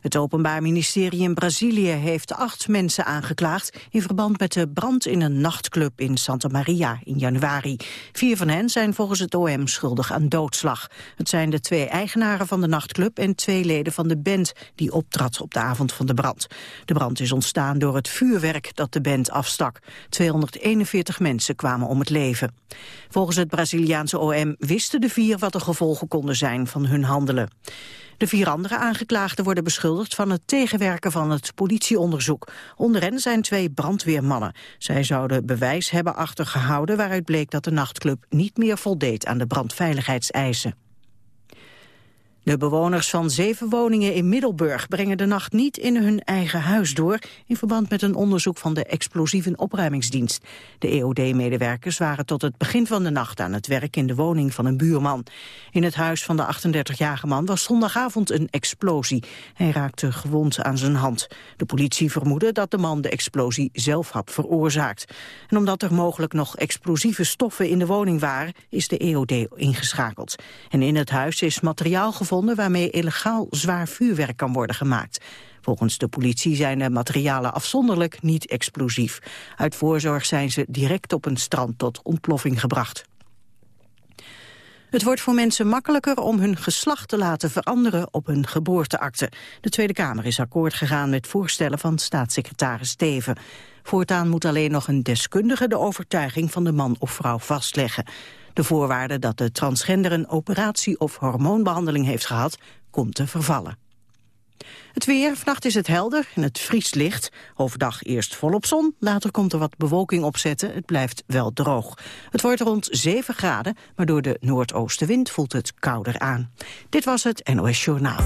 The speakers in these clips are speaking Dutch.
Het Openbaar Ministerie in Brazilië heeft acht mensen aangeklaagd... in verband met de brand in een nachtclub in Santa Maria in januari. Vier van hen zijn volgens het OM schuldig aan doodslag. Het zijn de twee eigenaren van de nachtclub... en twee leden van de band die optrad op de avond van de brand. De brand is ontstaan door het vuurwerk dat de band afstak. 241 mensen kwamen om het leven. Volgens het Braziliaanse OM wisten de vier wat de gevolgen konden zijn van hun handelen. De vier andere aangeklaagden worden beschuldigd van het tegenwerken van het politieonderzoek. Onder hen zijn twee brandweermannen. Zij zouden bewijs hebben achtergehouden waaruit bleek dat de nachtclub niet meer voldeed aan de brandveiligheidseisen. De bewoners van zeven woningen in Middelburg brengen de nacht niet in hun eigen huis door in verband met een onderzoek van de explosieven opruimingsdienst. De EOD-medewerkers waren tot het begin van de nacht aan het werk in de woning van een buurman. In het huis van de 38-jarige man was zondagavond een explosie. Hij raakte gewond aan zijn hand. De politie vermoedde dat de man de explosie zelf had veroorzaakt. En omdat er mogelijk nog explosieve stoffen in de woning waren, is de EOD ingeschakeld. En in het huis is materiaal gevonden waarmee illegaal zwaar vuurwerk kan worden gemaakt. Volgens de politie zijn de materialen afzonderlijk niet explosief. Uit voorzorg zijn ze direct op een strand tot ontploffing gebracht. Het wordt voor mensen makkelijker om hun geslacht te laten veranderen op hun geboorteakte. De Tweede Kamer is akkoord gegaan met voorstellen van staatssecretaris Steven. Voortaan moet alleen nog een deskundige de overtuiging van de man of vrouw vastleggen. De voorwaarde dat de transgender een operatie of hormoonbehandeling heeft gehad, komt te vervallen. Het weer, vannacht is het helder en het vriest licht. Overdag eerst volop zon, later komt er wat bewolking opzetten. Het blijft wel droog. Het wordt rond 7 graden, maar door de noordoostenwind voelt het kouder aan. Dit was het NOS Journaal.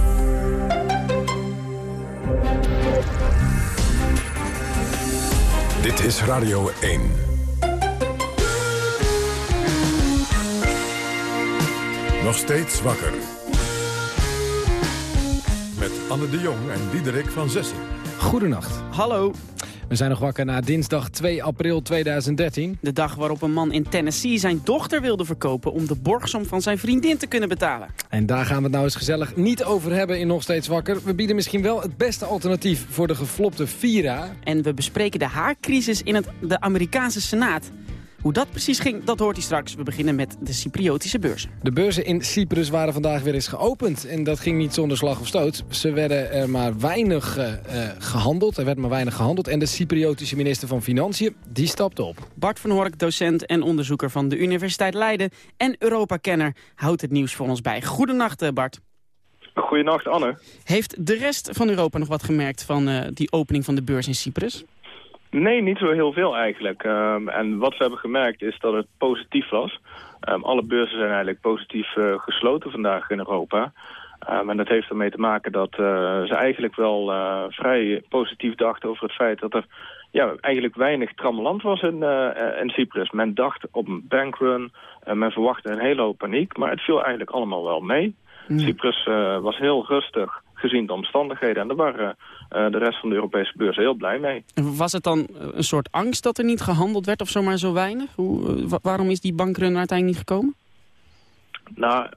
Dit is Radio 1. Nog steeds wakker. Met Anne de Jong en Diederik van Zessen. Goedenacht. Hallo. We zijn nog wakker na dinsdag 2 april 2013. De dag waarop een man in Tennessee zijn dochter wilde verkopen... om de borgsom van zijn vriendin te kunnen betalen. En daar gaan we het nou eens gezellig niet over hebben in Nog Steeds Wakker. We bieden misschien wel het beste alternatief voor de geflopte Vira. En we bespreken de haarcrisis in het, de Amerikaanse Senaat. Hoe dat precies ging, dat hoort hij straks. We beginnen met de Cypriotische beurzen. De beurzen in Cyprus waren vandaag weer eens geopend. En dat ging niet zonder slag of stoot. Ze werden er maar weinig uh, gehandeld. Er werd maar weinig gehandeld. En de Cypriotische minister van Financiën, die stapte op. Bart van Hork, docent en onderzoeker van de Universiteit Leiden... en Europa-kenner, houdt het nieuws voor ons bij. Goedenacht, eh, Bart. Goedenacht, Anne. Heeft de rest van Europa nog wat gemerkt van uh, die opening van de beurs in Cyprus? Nee, niet zo heel veel eigenlijk. Um, en wat we hebben gemerkt is dat het positief was. Um, alle beurzen zijn eigenlijk positief uh, gesloten vandaag in Europa. Um, en dat heeft ermee te maken dat uh, ze eigenlijk wel uh, vrij positief dachten over het feit dat er ja, eigenlijk weinig trammeland was in, in Cyprus. Men dacht op een bankrun, men verwachtte een hele hoop paniek, maar het viel eigenlijk allemaal wel mee. Mm. Cyprus was heel rustig gezien de omstandigheden. En daar waren uh, de rest van de Europese beurs heel blij mee. Was het dan een soort angst dat er niet gehandeld werd of zomaar zo weinig? Hoe, uh, waarom is die bankrun uiteindelijk niet gekomen? Nou,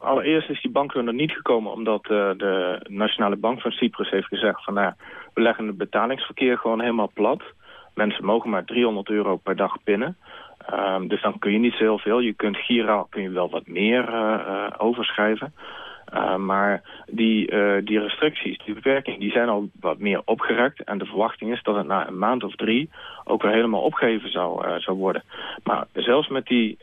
allereerst is die bankrun er niet gekomen omdat uh, de Nationale Bank van Cyprus heeft gezegd van nou, we leggen het betalingsverkeer gewoon helemaal plat. Mensen mogen maar 300 euro per dag pinnen. Um, dus dan kun je niet zo heel veel. Je kunt giraal kun je wel wat meer overschrijven. Uh, maar die, uh, die restricties, die beperkingen, die zijn al wat meer opgerekt. En de verwachting is dat het na een maand of drie ook weer helemaal opgeheven zou, uh, zou worden. Maar zelfs met die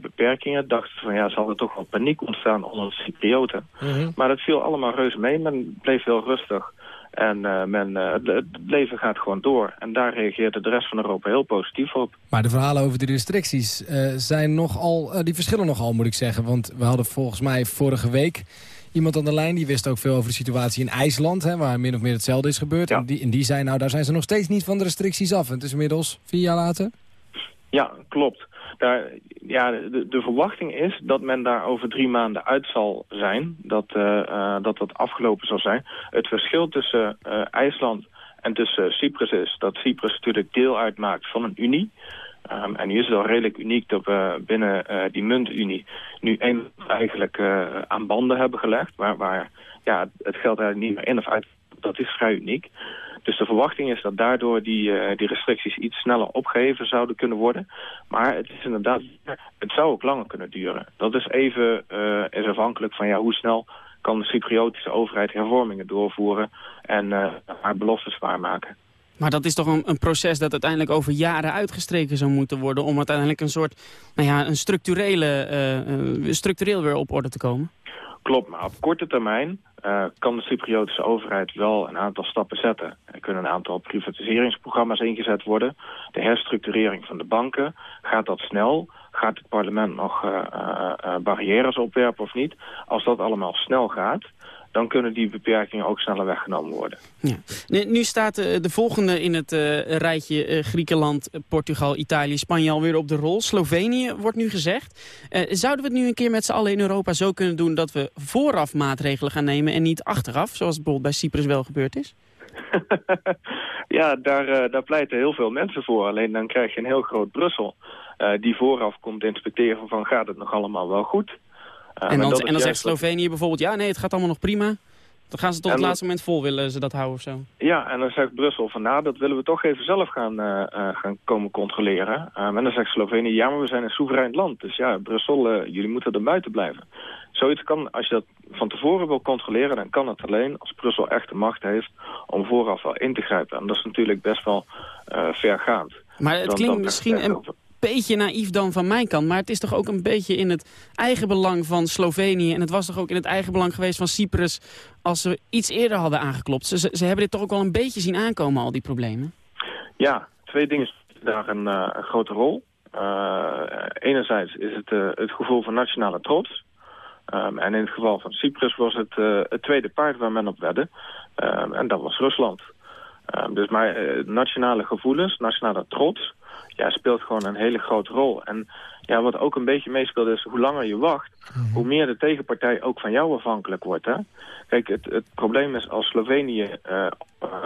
beperkingen dachten ze van ja, zal er toch wel paniek ontstaan onder de Cyprioten. Mm Maar dat viel allemaal reuze mee. Men bleef heel rustig. En uh, men, uh, het leven gaat gewoon door. En daar reageerde de rest van Europa heel positief op. Maar de verhalen over de restricties uh, zijn nogal, die verschillen nogal moet ik zeggen. Want we hadden volgens mij vorige week iemand aan de lijn... die wist ook veel over de situatie in IJsland... Hè, waar min of meer hetzelfde is gebeurd. En, die, en die zei, nou daar zijn ze nog steeds niet van de restricties af. En het is inmiddels vier jaar later. Ja, klopt. Daar, ja, de, de, verwachting is dat men daar over drie maanden uit zal zijn. Dat, uh, uh, dat dat afgelopen zal zijn. Het verschil tussen uh, IJsland en tussen Cyprus is dat Cyprus natuurlijk deel uitmaakt van een unie. Um, en nu is het al redelijk uniek dat we binnen uh, die muntunie nu één eigenlijk uh, aan banden hebben gelegd. Waar, waar ja, het geld eigenlijk niet meer in of uit. Dat is vrij uniek. Dus de verwachting is dat daardoor die, uh, die restricties iets sneller opgeheven zouden kunnen worden. Maar het is inderdaad, het zou ook langer kunnen duren. Dat is even is afhankelijk van ja, hoe snel kan de Cypriotische overheid hervormingen doorvoeren en haar beloftes waarmaken. Maar dat is toch een, een, proces dat uiteindelijk over jaren uitgestreken zou moeten worden... om uiteindelijk een soort nou ja, een structurele, uh, structureel weer op orde te komen? Klopt, maar op korte termijn uh, kan de Cypriotische overheid wel een aantal stappen zetten. Er kunnen een aantal privatiseringsprogramma's ingezet worden. De herstructurering van de banken, gaat dat snel? Gaat het parlement nog barrières opwerpen of niet? Als dat allemaal snel gaat, dan kunnen die beperkingen ook sneller weggenomen worden. Ja. Nu staat de volgende in het rijtje Griekenland, Portugal, Italië, Spanje alweer op de rol. Slovenië wordt nu gezegd. zouden we het nu een keer met z'n allen in Europa zo kunnen doen... dat we vooraf maatregelen gaan nemen en niet achteraf... zoals bijvoorbeeld bij Cyprus wel gebeurd is? ja, daar, daar pleiten heel veel mensen voor. Alleen dan krijg je een heel groot Brussel... die vooraf komt inspecteren van gaat het nog allemaal wel goed... Uh, en dan, en dan zegt Slovenië bijvoorbeeld, ja nee, het gaat allemaal nog prima. Dan gaan ze tot het laatste moment vol willen ze dat houden of zo. Ja, en dan zegt Brussel van nou, dat willen we toch even zelf gaan, uh, uh, gaan komen controleren. Um, en dan zegt Slovenië, ja, maar we zijn een soeverein land. Dus ja, Brussel, uh, jullie moeten er buiten blijven. Zoiets kan, als je dat van tevoren wil controleren, dan kan het alleen als Brussel echt de macht heeft om vooraf wel in te grijpen. En dat is natuurlijk best wel vergaand. Maar het klinkt misschien beetje naïef dan van mijn kant. Maar het is toch ook een beetje in het eigen belang van Slovenië... en het was toch ook in het eigen belang geweest van Cyprus... als ze iets eerder hadden aangeklopt. Ze, ze hebben dit toch ook wel een beetje zien aankomen, al die problemen? Ja, twee dingen spelen daar een, uh, een, grote rol. Uh, enerzijds is het uh, het gevoel van nationale trots... Um, en in het geval van Cyprus was het het tweede paard waar men op wedde. Um, en dat was Rusland. Um, dus maar nationale gevoelens, nationale trots ja, speelt gewoon een hele grote rol. En ja, wat ook een beetje meespeelt is, hoe langer je wacht, mhm. hoe meer de tegenpartij ook van jou afhankelijk wordt. Hè? Kijk, het, het probleem is als Slovenië uh,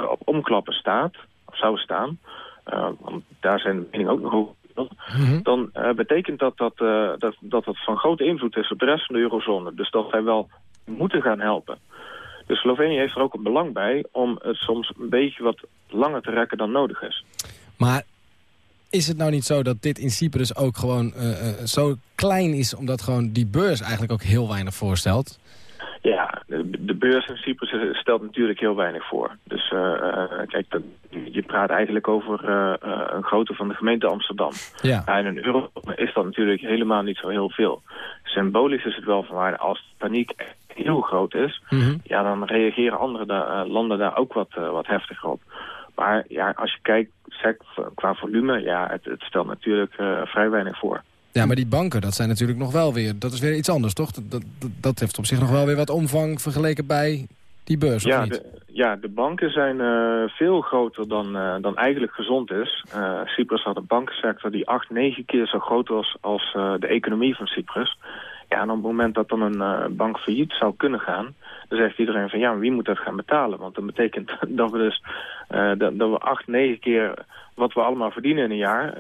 op omklappen staat, of zou staan, uh, want daar zijn de meningen ook nog over Mm dan uh, betekent dat dat, dat dat dat van grote invloed is op de rest van de eurozone. Dus dat wij wel moeten gaan helpen. Dus Slovenië heeft er ook een belang bij om het soms een beetje wat langer te rekken dan nodig is. Maar is het nou niet zo dat dit in Cyprus ook gewoon uh, uh, zo klein is... omdat gewoon die beurs eigenlijk ook heel weinig voorstelt? Ja, de, beurs in Cyprus stelt natuurlijk heel weinig voor. Dus uh, kijk, je praat eigenlijk over een grootte van de gemeente Amsterdam. Ja. En in euro is dat natuurlijk helemaal niet zo heel veel. Symbolisch is het wel van waarde als de paniek heel groot is... Mm -hmm. ja, dan reageren andere da landen daar ook wat, wat heftiger op. Maar ja, als je kijkt qua volume, ja, het, het stelt natuurlijk uh, vrij weinig voor. Ja, maar die banken, dat zijn natuurlijk nog wel weer... dat is weer iets anders, toch? Dat, dat, dat heeft op zich nog wel weer wat omvang vergeleken bij die beurs, ja, of niet? De, ja, de banken zijn uh, veel groter dan, uh, dan eigenlijk gezond is. Uh, Cyprus had een bankensector die acht, negen keer zo groot was als de economie van Cyprus. Ja, en op het moment dat dan een bank failliet zou kunnen gaan... dan zegt iedereen van ja, wie moet dat gaan betalen? Want dat betekent dat we dus dat, dat we acht, negen keer wat we allemaal verdienen in een jaar...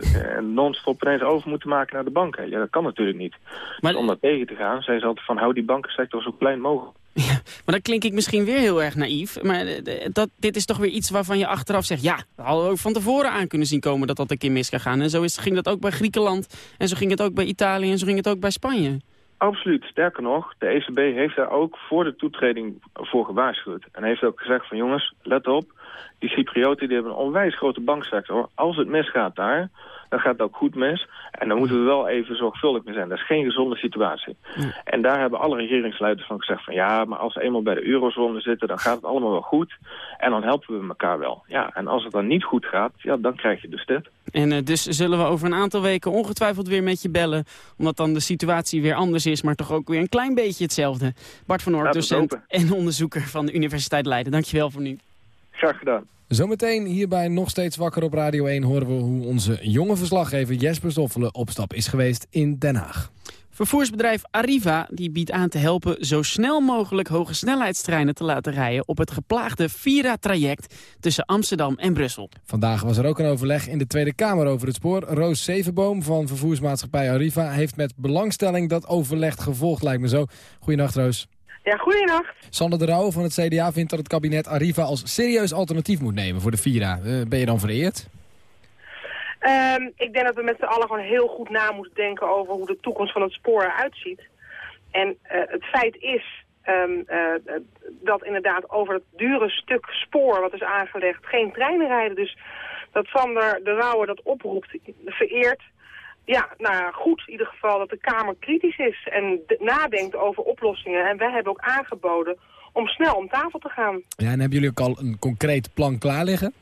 Uh, non-stop ineens over moeten maken naar de banken. Ja, dat kan natuurlijk niet. Maar... Dus om dat tegen te gaan, zijn ze altijd van... hou die bankensector zo klein mogelijk. Ja, maar dan klink ik misschien weer heel erg naïef. Maar eh, dat, dit is toch weer iets waarvan je achteraf zegt... ja, we hadden we ook van tevoren aan kunnen zien komen dat dat een keer mis kan gaan. En zo is, ging dat ook bij Griekenland. En zo ging het ook bij Italië. En zo ging het ook bij Spanje. Absoluut. Sterker nog, de ECB heeft daar ook voor de toetreding voor gewaarschuwd. En heeft ook gezegd van jongens, let op die Cyprioten die hebben een onwijs grote banksector. Als het misgaat daar, dan gaat het ook goed mis. En dan moeten we wel even zorgvuldig mee zijn. Dat is geen gezonde situatie. En daar hebben alle regeringsleiders van gezegd van... ja, maar als we eenmaal bij de eurozone zitten, dan gaat het allemaal wel goed. En dan helpen we elkaar wel. Ja, en als het dan niet goed gaat, ja, dan krijg je dus dit. En uh, dus zullen we over een aantal weken ongetwijfeld weer met je bellen... omdat dan de situatie weer anders is, maar toch ook weer een klein beetje hetzelfde. Bart van Oort, docent en onderzoeker van de Universiteit Leiden. Dankjewel voor nu. Graag gedaan. Zometeen hierbij nog steeds wakker op Radio 1 horen we hoe onze jonge verslaggever Jesper Stoffelen op stap is geweest in Den Haag. Vervoersbedrijf Arriva die biedt aan te helpen zo snel mogelijk hoge snelheidstreinen te laten rijden op het geplaagde Vira-traject tussen Amsterdam en Brussel. Vandaag was er ook een overleg in de Tweede Kamer over het spoor. Roos Zevenboom van vervoersmaatschappij Arriva heeft met belangstelling dat overleg gevolgd, lijkt me zo. Goedenacht Roos. Ja, goedenacht. Sander de Rauw van het CDA vindt dat het kabinet Arriva als serieus alternatief moet nemen voor de Vira. Uh, ben je dan vereerd? Um, ik denk dat we met z'n allen gewoon heel goed na moeten denken over hoe de toekomst van het spoor eruit ziet. En uh, het feit is um, uh, dat inderdaad over het dure stuk spoor wat is aangelegd geen treinen rijden. Dus dat Sander de Rauwe dat oproept, vereert. Ja, nou goed in ieder geval dat de Kamer kritisch is en nadenkt over oplossingen. En wij hebben ook aangeboden om snel om tafel te gaan. Ja, en hebben jullie ook al een concreet plan klaar liggen?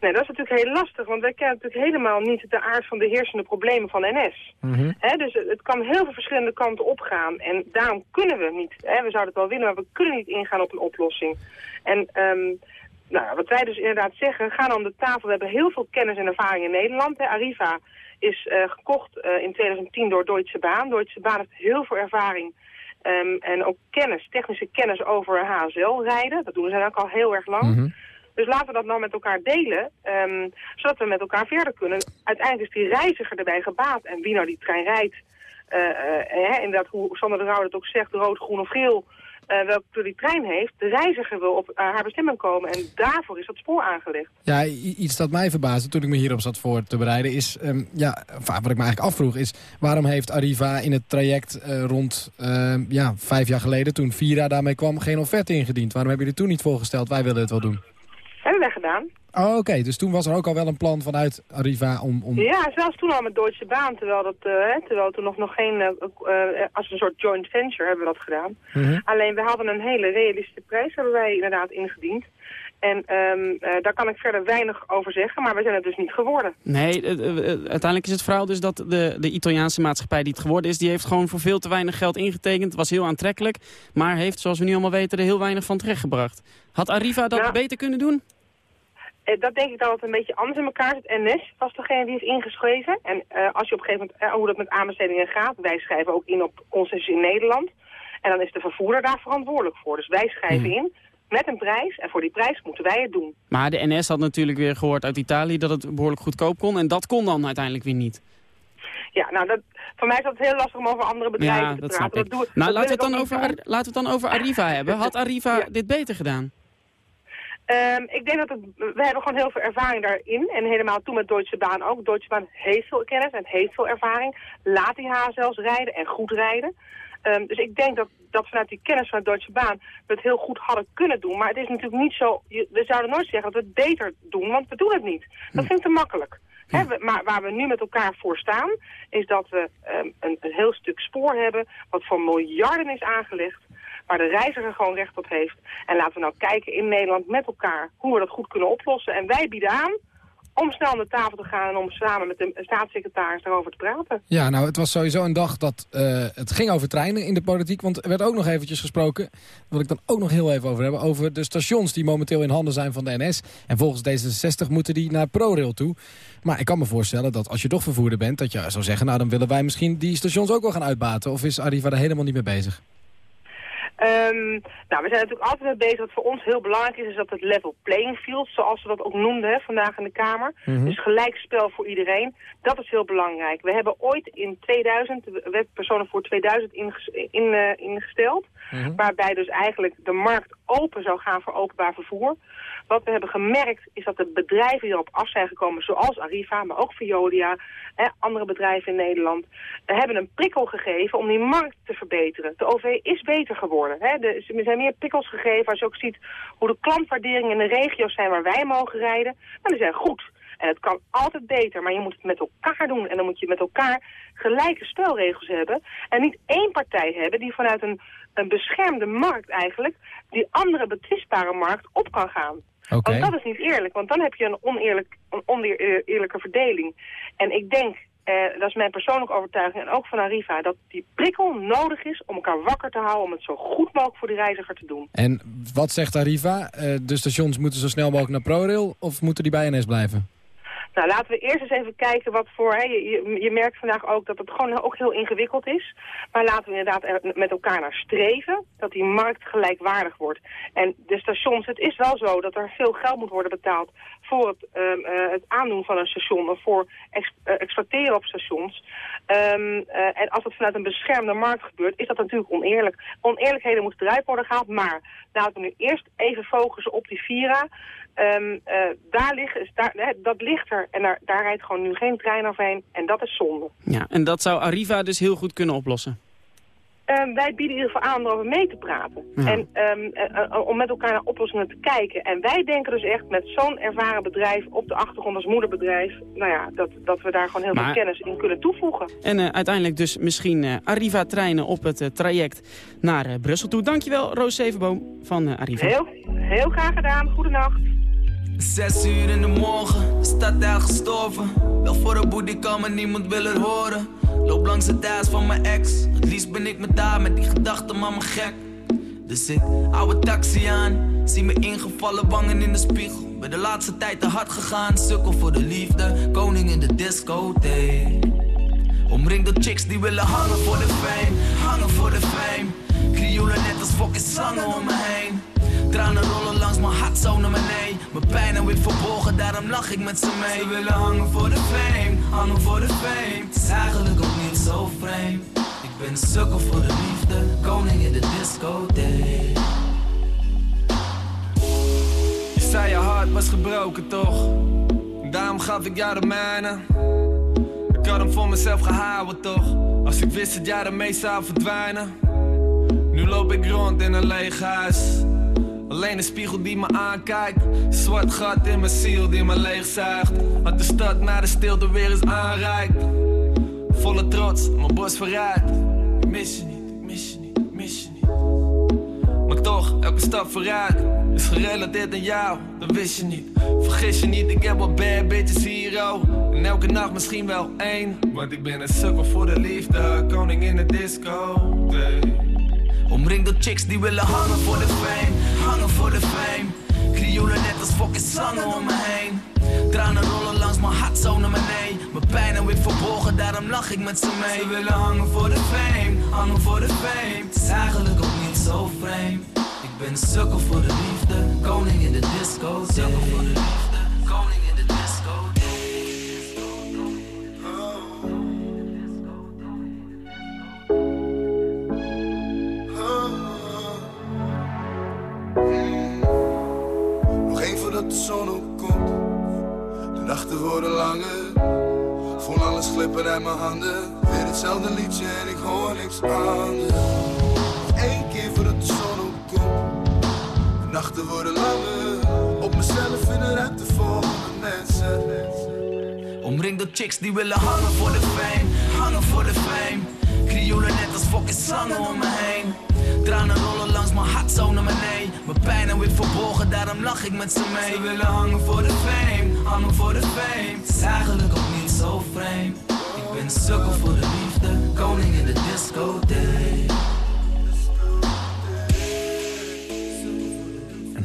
Nee, dat is natuurlijk heel lastig, want wij kennen natuurlijk helemaal niet de aard van de heersende problemen van NS. Mm dus het kan heel veel verschillende kanten opgaan en daarom kunnen we niet, we zouden het wel willen, maar we kunnen niet ingaan op een oplossing. En um, nou, wat wij dus inderdaad zeggen, gaan om de tafel, we hebben heel veel kennis en ervaring in Nederland. Hè. Arriva is uh, gekocht uh, in 2010 door Deutsche Bahn. Deutsche Bahn heeft heel veel ervaring um, en ook kennis, technische kennis over HSL rijden. Dat doen ze ook al heel erg lang. Mm -hmm. Dus laten we dat nou met elkaar delen, um, zodat we met elkaar verder kunnen. Uiteindelijk is die reiziger erbij gebaat. En wie nou die trein rijdt, uh, uh, inderdaad hoe Sander de Rauw het ook zegt, rood, groen of geel... Uh, welke kleur die trein heeft, de reiziger wil op uh, haar bestemming komen. En daarvoor is dat spoor aangelegd. Ja, iets dat mij verbaasde toen ik me hierop zat voor te bereiden is... Um, ja, wat ik me eigenlijk afvroeg is... waarom heeft Arriva in het traject uh, rond ja, vijf jaar geleden... toen Vira daarmee kwam, geen offerte ingediend? Waarom hebben jullie toen niet voorgesteld? Wij willen het wel doen. Hebben wij gedaan. Oh, oké. Okay. Dus toen was er ook al wel een plan vanuit Arriva om... om... Ja, zelfs toen al met Deutsche Bahn, terwijl, dat, uh, terwijl toen nog, nog geen... Uh, als een soort joint venture hebben we dat gedaan. -hmm. Alleen we hadden een hele realistische prijs, hebben wij inderdaad ingediend. En um, uh, daar kan ik verder weinig over zeggen, maar we zijn het dus niet geworden. Nee, uh, uh, uiteindelijk is het verhaal dus dat de, de Italiaanse maatschappij die het geworden is... die heeft gewoon voor veel te weinig geld ingetekend. Het was heel aantrekkelijk, maar heeft, zoals we nu allemaal weten, er heel weinig van terechtgebracht. Had Arriva dat nou, beter kunnen doen? Dat denk ik dat het een beetje anders in elkaar zit. NS was degene die is ingeschreven. En uh, als je op een gegeven moment, uh, hoe dat met aanbestedingen gaat, wij schrijven ook in op concessie in Nederland. En dan is de vervoerder daar verantwoordelijk voor. Dus wij schrijven Hmm. in met een prijs en voor die prijs moeten wij het doen. Maar de NS had natuurlijk weer gehoord uit Italië dat het behoorlijk goedkoop kon. En dat kon dan uiteindelijk weer niet. Ja, nou, dat, voor mij is dat heel lastig om over andere bedrijven Ja, te dat praten. snap ik. doe, Nou, laten we, het dan over, laten we het dan over Arriva hebben. Had Arriva Ja. dit beter gedaan? Um, ik denk dat het, we hebben gewoon heel veel ervaring daarin. En helemaal toen met Deutsche Bahn ook. Deutsche Bahn heeft veel kennis en heeft veel ervaring. Laat die HSL's rijden en goed rijden. Um, dus ik denk dat, dat vanuit die kennis van Deutsche Bahn we het heel goed hadden kunnen doen. Maar het is natuurlijk niet zo... We zouden nooit zeggen dat we het beter doen, want we doen het niet. Dat vind ik te makkelijk. He, we, maar waar we nu met elkaar voor staan, is dat we um, een, een heel stuk spoor hebben... wat voor miljarden is aangelegd waar de reiziger gewoon recht op heeft. En laten we nou kijken in Nederland met elkaar hoe we dat goed kunnen oplossen. En wij bieden aan om snel aan de tafel te gaan en om samen met de staatssecretaris daarover te praten. Ja, nou, het was sowieso een dag dat uh, het ging over treinen in de politiek. Want er werd ook nog eventjes gesproken, wil ik dan ook nog heel even over hebben... over de stations die momenteel in handen zijn van de NS. En volgens D66 moeten die naar ProRail toe. Maar ik kan me voorstellen dat als je toch vervoerder bent... dat je zou zeggen, nou, dan willen wij misschien die stations ook wel gaan uitbaten. Of is Arriva er helemaal niet mee bezig? Um, nou, we zijn natuurlijk altijd mee bezig. Wat voor ons heel belangrijk is, is dat het level playing field, zoals we dat ook noemden hè, vandaag in de Kamer. Mm -hmm. Dus gelijk spel voor iedereen. Dat is heel belangrijk. We hebben ooit in 2000, de wet personen voor 2000 inges in, uh, ingesteld. Mm -hmm. Waarbij dus eigenlijk de markt open zou gaan voor openbaar vervoer. Wat we hebben gemerkt is dat de bedrijven die erop af zijn gekomen, zoals Arriva, maar ook Veolia, hè, andere bedrijven in Nederland, hebben een prikkel gegeven om die markt te verbeteren. De OV is beter geworden. Hè. Er zijn meer prikkels gegeven als je ook ziet hoe de klantwaarderingen in de regio's zijn waar wij mogen rijden. Maar die zijn goed. En het kan altijd beter, maar je moet het met elkaar doen. En dan moet je met elkaar gelijke spelregels hebben. En niet één partij hebben die vanuit een, een beschermde markt eigenlijk... die andere betwistbare markt op kan gaan. Okay. Want dat is niet eerlijk, want dan heb je een, oneerlijk, een oneerlijke verdeling. En ik denk, eh, dat is mijn persoonlijke overtuiging en ook van Arriva... dat die prikkel nodig is om elkaar wakker te houden... om het zo goed mogelijk voor de reiziger te doen. En wat zegt Arriva? Uh, de stations moeten zo snel mogelijk naar ProRail of moeten die bij NS blijven? Nou, laten we eerst eens even kijken wat voor... Je, merkt vandaag ook dat het gewoon ook heel ingewikkeld is. Maar laten we inderdaad met elkaar naar streven... dat die markt gelijkwaardig wordt. En de stations, het is wel zo dat er veel geld moet worden betaald... voor het, um, het aandoen van een station of voor ex, uh, exploiteren op stations. Um, uh, en als dat vanuit een beschermde markt gebeurt, is dat natuurlijk oneerlijk. Oneerlijkheden moeten eruit worden gehaald, maar laten we nu eerst even focussen op die Vira... Uh, daar ligt, dat ligt er en daar, daar rijdt gewoon nu geen trein overheen en dat is zonde. Ja, en dat zou Arriva dus heel goed kunnen oplossen? Um, wij bieden in ieder geval aan om erover mee te praten. Ja. En um, uh, om met elkaar naar oplossingen te kijken. En wij denken dus echt met zo'n ervaren bedrijf op de achtergrond als moederbedrijf... Nou ja, dat, dat we daar gewoon heel maar... veel kennis in kunnen toevoegen. En uh, uiteindelijk dus misschien Arriva-treinen op het traject naar Brussel toe. Dankjewel, Roos Zevenboom van Arriva. Heel, heel graag gedaan. Goedenacht. Zes uur in de morgen, de stad daar gestorven. Wel voor de boete kan, maar niemand wil het horen. Loop langs het thuis van mijn ex. Het liefst ben ik met daar met die gedachten, maar me gek. Dus ik hou een taxi aan. Zie me ingevallen wangen in de spiegel. Ben de laatste tijd te hard gegaan. Sukkel voor de liefde, koning in de discotheek. Omringd door chicks die willen hangen voor de fame. Hangen voor de fame. Krioelen net als fucking slangen om me heen. Tranen rollen langs mijn hart zo naar beneden. Mijn pijn en wit verborgen, daarom lach ik met ze mee. Ze willen hangen voor de fame, hangen voor de fame. Het is eigenlijk ook niet zo vreemd. Ik ben een sukkel voor de liefde, koning in de discotheek. Je zei je hart was gebroken toch? Daarom gaf ik jou de mijne. Ik had hem voor mezelf gehouden toch? Als ik wist dat jij ermee zou verdwijnen. Loop ik rond in een leeg huis. Alleen een spiegel die me aankijkt. Zwart gat in mijn ziel die me leegzuigt. Had de stad naar de stilte weer eens aanreikt. Volle trots, mijn borst vooruit. Ik mis je niet, ik mis je niet, mis je niet. Maar toch, elke stap vooruit is gerelateerd aan jou. Dat wist je niet. Vergis je niet, ik heb wat bad bitches hier, oh. En elke nacht misschien wel één. Want ik ben een sukkel voor de liefde. Koning in de disco. Omringd door chicks die willen hangen voor de fame, hangen voor de fame. Krioelen net als fucking slangen om me heen. Tranen rollen langs mijn hart zo naar beneden. Mijn pijn en wit verborgen, daarom lach ik met ze mee. Ze willen hangen voor de fame, hangen voor de fame. Het is eigenlijk ook niet zo vreemd. Ik ben een sukkel voor de liefde, koning in de disco. Sukkel voor de liefde, de zon. De nachten worden langer. Voel alles glippen uit mijn handen. Weer hetzelfde liedje en ik hoor niks anders. Één keer voordat de zon opkomt. De nachten worden langer. Op mezelf in de ruimte voor mensen. Omringd door chicks die willen hangen voor de fame. Hangen voor de fame. Krioelen net als fucking slangen om me heen. Tranen rollen langs mijn hart zo naar beneden. Mijn pijn en wit verborgen, daarom lach ik met ze mee. Ze willen hangen voor de fame, hangen voor de fame. Het is eigenlijk ook niet zo vreemd. Ik ben sukkel voor de liefde, koning in de discotheek.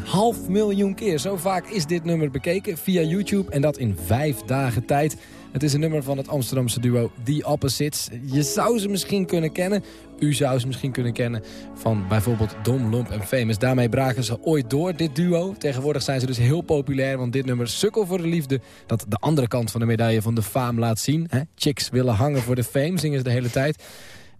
Half miljoen keer, zo vaak is dit nummer bekeken via YouTube. En dat in vijf dagen tijd. Het is een nummer van het Amsterdamse duo The Opposites. Je zou ze misschien kunnen kennen. U zou ze misschien kunnen kennen van bijvoorbeeld Dom, Lomp en Famous. Daarmee braken ze ooit door, dit duo. Tegenwoordig zijn ze dus heel populair, want dit nummer Sukkel voor de Liefde... dat de andere kant van de medaille van de faam laat zien. Hè? Chicks willen hangen voor de fame, zingen ze de hele tijd.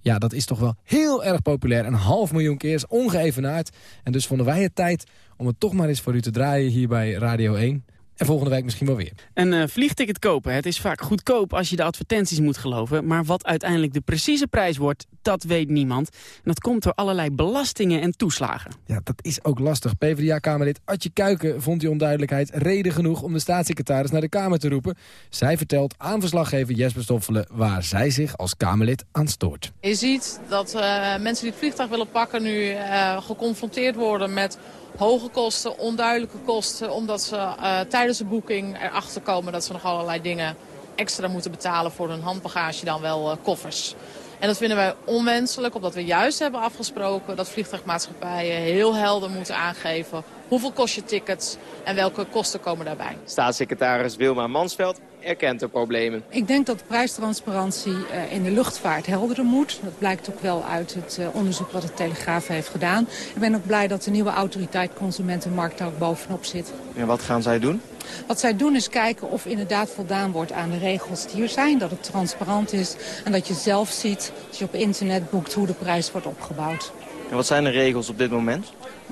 Ja, dat is toch wel heel erg populair. Een half miljoen keer is ongeëvenaard. En dus vonden wij het tijd om het toch maar eens voor u te draaien hier bij Radio 1. En volgende week misschien wel weer. Een uh, vliegticket kopen. Het is vaak goedkoop als je de advertenties moet geloven. Maar wat uiteindelijk de precieze prijs wordt, dat weet niemand. En dat komt door allerlei belastingen en toeslagen. Ja, dat is ook lastig. PvdA-kamerlid Adje Kuiken vond die onduidelijkheid reden genoeg... om de staatssecretaris naar de Kamer te roepen. Zij vertelt aan verslaggever Jesper Stoffelen... waar zij zich als Kamerlid aan stoort. Je ziet dat uh, mensen die het vliegtuig willen pakken... nu uh, geconfronteerd worden met hoge kosten, onduidelijke kosten. Omdat ze uh, tijdens de boeking erachter komen dat ze nog allerlei dingen extra moeten betalen voor hun handbagage, dan wel uh, koffers. En dat vinden wij onwenselijk, omdat we juist hebben afgesproken dat vliegtuigmaatschappijen heel helder moeten aangeven hoeveel kost je tickets en welke kosten komen daarbij. Staatssecretaris Wilma Mansveld erkent de problemen. Ik denk dat de prijstransparantie in de luchtvaart helderder moet. Dat blijkt ook wel uit het onderzoek wat de Telegraaf heeft gedaan. Ik ben ook blij dat de nieuwe autoriteit Consumentenmarkt daar ook bovenop zit. En wat gaan zij doen? Wat zij doen is kijken of inderdaad voldaan wordt aan de regels die er zijn. Dat het transparant is en dat je zelf ziet, als je op internet boekt, hoe de prijs wordt opgebouwd. En wat zijn de regels op dit moment?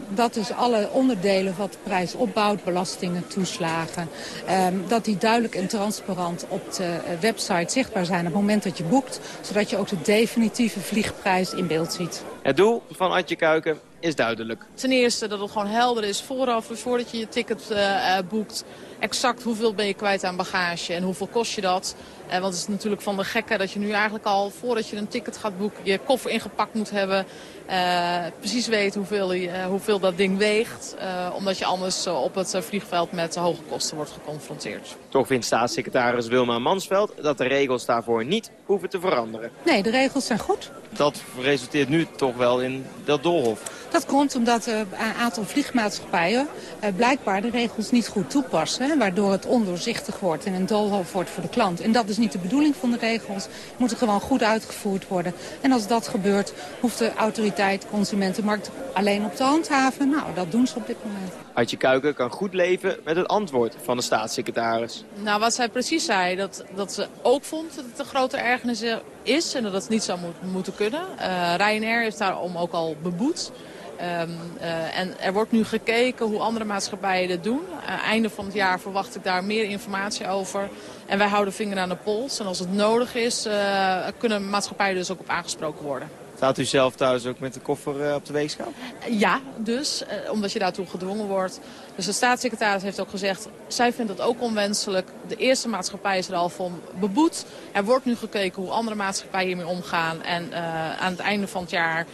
Dat is alle onderdelen wat de prijs opbouwt, belastingen, toeslagen. Ehm, dat die duidelijk en transparant op de eh, website zichtbaar zijn op het moment dat je boekt. Zodat je ook de definitieve vliegprijs in beeld ziet. Het doel van Adje Kuiken is duidelijk. Ten eerste dat het gewoon helder is vooraf, dus voordat je je ticket uh, boekt. Exact hoeveel ben je kwijt aan bagage en hoeveel kost je dat. Uh, want het is natuurlijk van de gekke dat je nu eigenlijk al voordat je een ticket gaat boeken... je koffer ingepakt moet hebben. Uh, precies weet hoeveel, hoeveel dat ding weegt. omdat je anders op het vliegveld met hoge kosten wordt geconfronteerd. Toch vindt staatssecretaris Wilma Mansveld dat de regels daarvoor niet hoeven te veranderen. Nee, de regels zijn goed. Dat resulteert nu toch wel in dat doolhof. Dat komt omdat een aantal vliegmaatschappijen uh, blijkbaar de regels niet goed toepassen. Waardoor het ondoorzichtig wordt en een doolhof wordt voor de klant. En dat is niet de bedoeling van de regels. moeten gewoon goed uitgevoerd worden. En als dat gebeurt, hoeft de autoriteit Consumentenmarkt alleen op te handhaven. Nou, dat doen ze op dit moment. Adje Kuiken kan goed leven met het antwoord van de staatssecretaris. Nou, wat zij precies zei, dat, dat ze ook vond dat het een grote ergernis is en dat het niet zou moet, moeten kunnen. Uh, Ryanair is daarom ook al beboet. Um, uh, en er wordt nu gekeken hoe andere maatschappijen dit doen. Uh, einde van het jaar verwacht ik daar meer informatie over. En wij houden vinger aan de pols. En als het nodig is, uh, kunnen maatschappijen dus ook op aangesproken worden. Staat u zelf thuis ook met de koffer op de weegschaal? Ja, dus. omdat je daartoe gedwongen wordt. Dus de staatssecretaris heeft ook gezegd... zij vindt dat ook onwenselijk. De eerste maatschappij is er al van beboet. Er wordt nu gekeken hoe andere maatschappijen hiermee omgaan. En aan het einde van het jaar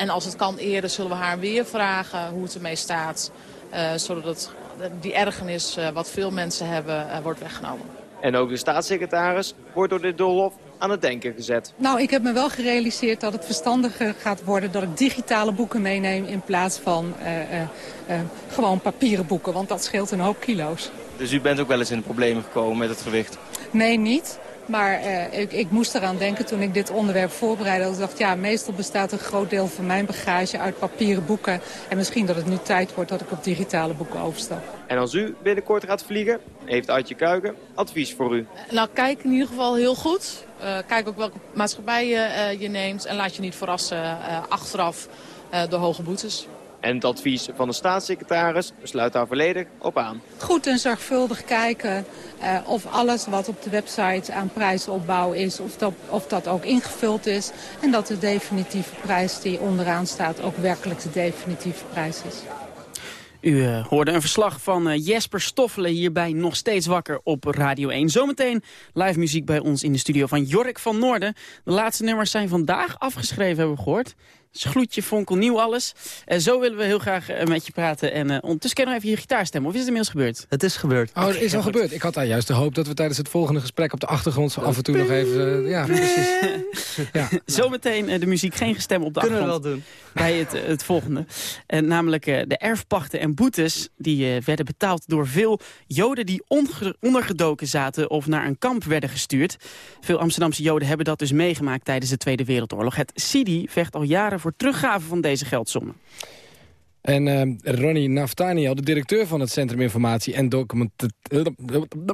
en als het kan eerder zullen we haar weer vragen hoe het ermee staat. Uh, zodat die ergernis uh, wat veel mensen hebben uh, wordt weggenomen. En ook de staatssecretaris wordt door dit doolhof aan het denken gezet. Nou, ik heb me wel gerealiseerd dat het verstandiger gaat worden... dat ik digitale boeken meeneem in plaats van gewoon papieren boeken. Want dat scheelt een hoop kilo's. Dus u bent ook wel eens in de problemen gekomen met het gewicht? Nee, niet. Maar uh, ik, ik, moest eraan denken toen ik dit onderwerp voorbereidde. Dat ik dacht, ja, meestal bestaat een groot deel van mijn bagage uit papieren boeken. En misschien dat het nu tijd wordt dat ik op digitale boeken overstap. En als u binnenkort gaat vliegen, heeft Adje Kuiken advies voor u. Nou, kijk in ieder geval heel goed. Uh, kijk ook welke maatschappij je, uh, je neemt. En laat je niet verrassen achteraf door hoge boetes. En het advies van de staatssecretaris sluit daar volledig op aan. Goed en zorgvuldig kijken uh, of alles wat op de website aan prijsopbouw is, of dat, of dat ook ingevuld is. En dat de definitieve prijs die onderaan staat ook werkelijk de definitieve prijs is. U uh, hoorde een verslag van uh, Jesper Stoffelen hierbij nog steeds wakker op Radio 1. Zometeen live muziek bij ons in de studio van Jork van Noorden. De laatste nummers zijn vandaag afgeschreven, hebben we gehoord gloedje, fonkel, nieuw alles. Uh, zo willen we heel graag uh, met je praten. En uh, ondertussen ken nog even je gitaarstem. Of is het inmiddels gebeurd? Het is gebeurd. Oh, het is al gebeurd. Ik had daar juist de hoop dat we tijdens het volgende gesprek op de achtergrond zo af en toe nog even... ja, precies. ja. Zometeen de muziek, geen gestem op de Kunnen achtergrond. Kunnen we wel doen. Bij het, het volgende. namelijk de erfpachten en boetes. Die werden betaald door veel Joden die ondergedoken zaten... of naar een kamp werden gestuurd. Veel Amsterdamse Joden hebben dat dus meegemaakt tijdens de Tweede Wereldoorlog. Het SIDI vecht al jaren voor teruggave van deze geldsommen. En uh, Ronnie Naftaniel, de directeur van het Centrum Informatie en Documentatie...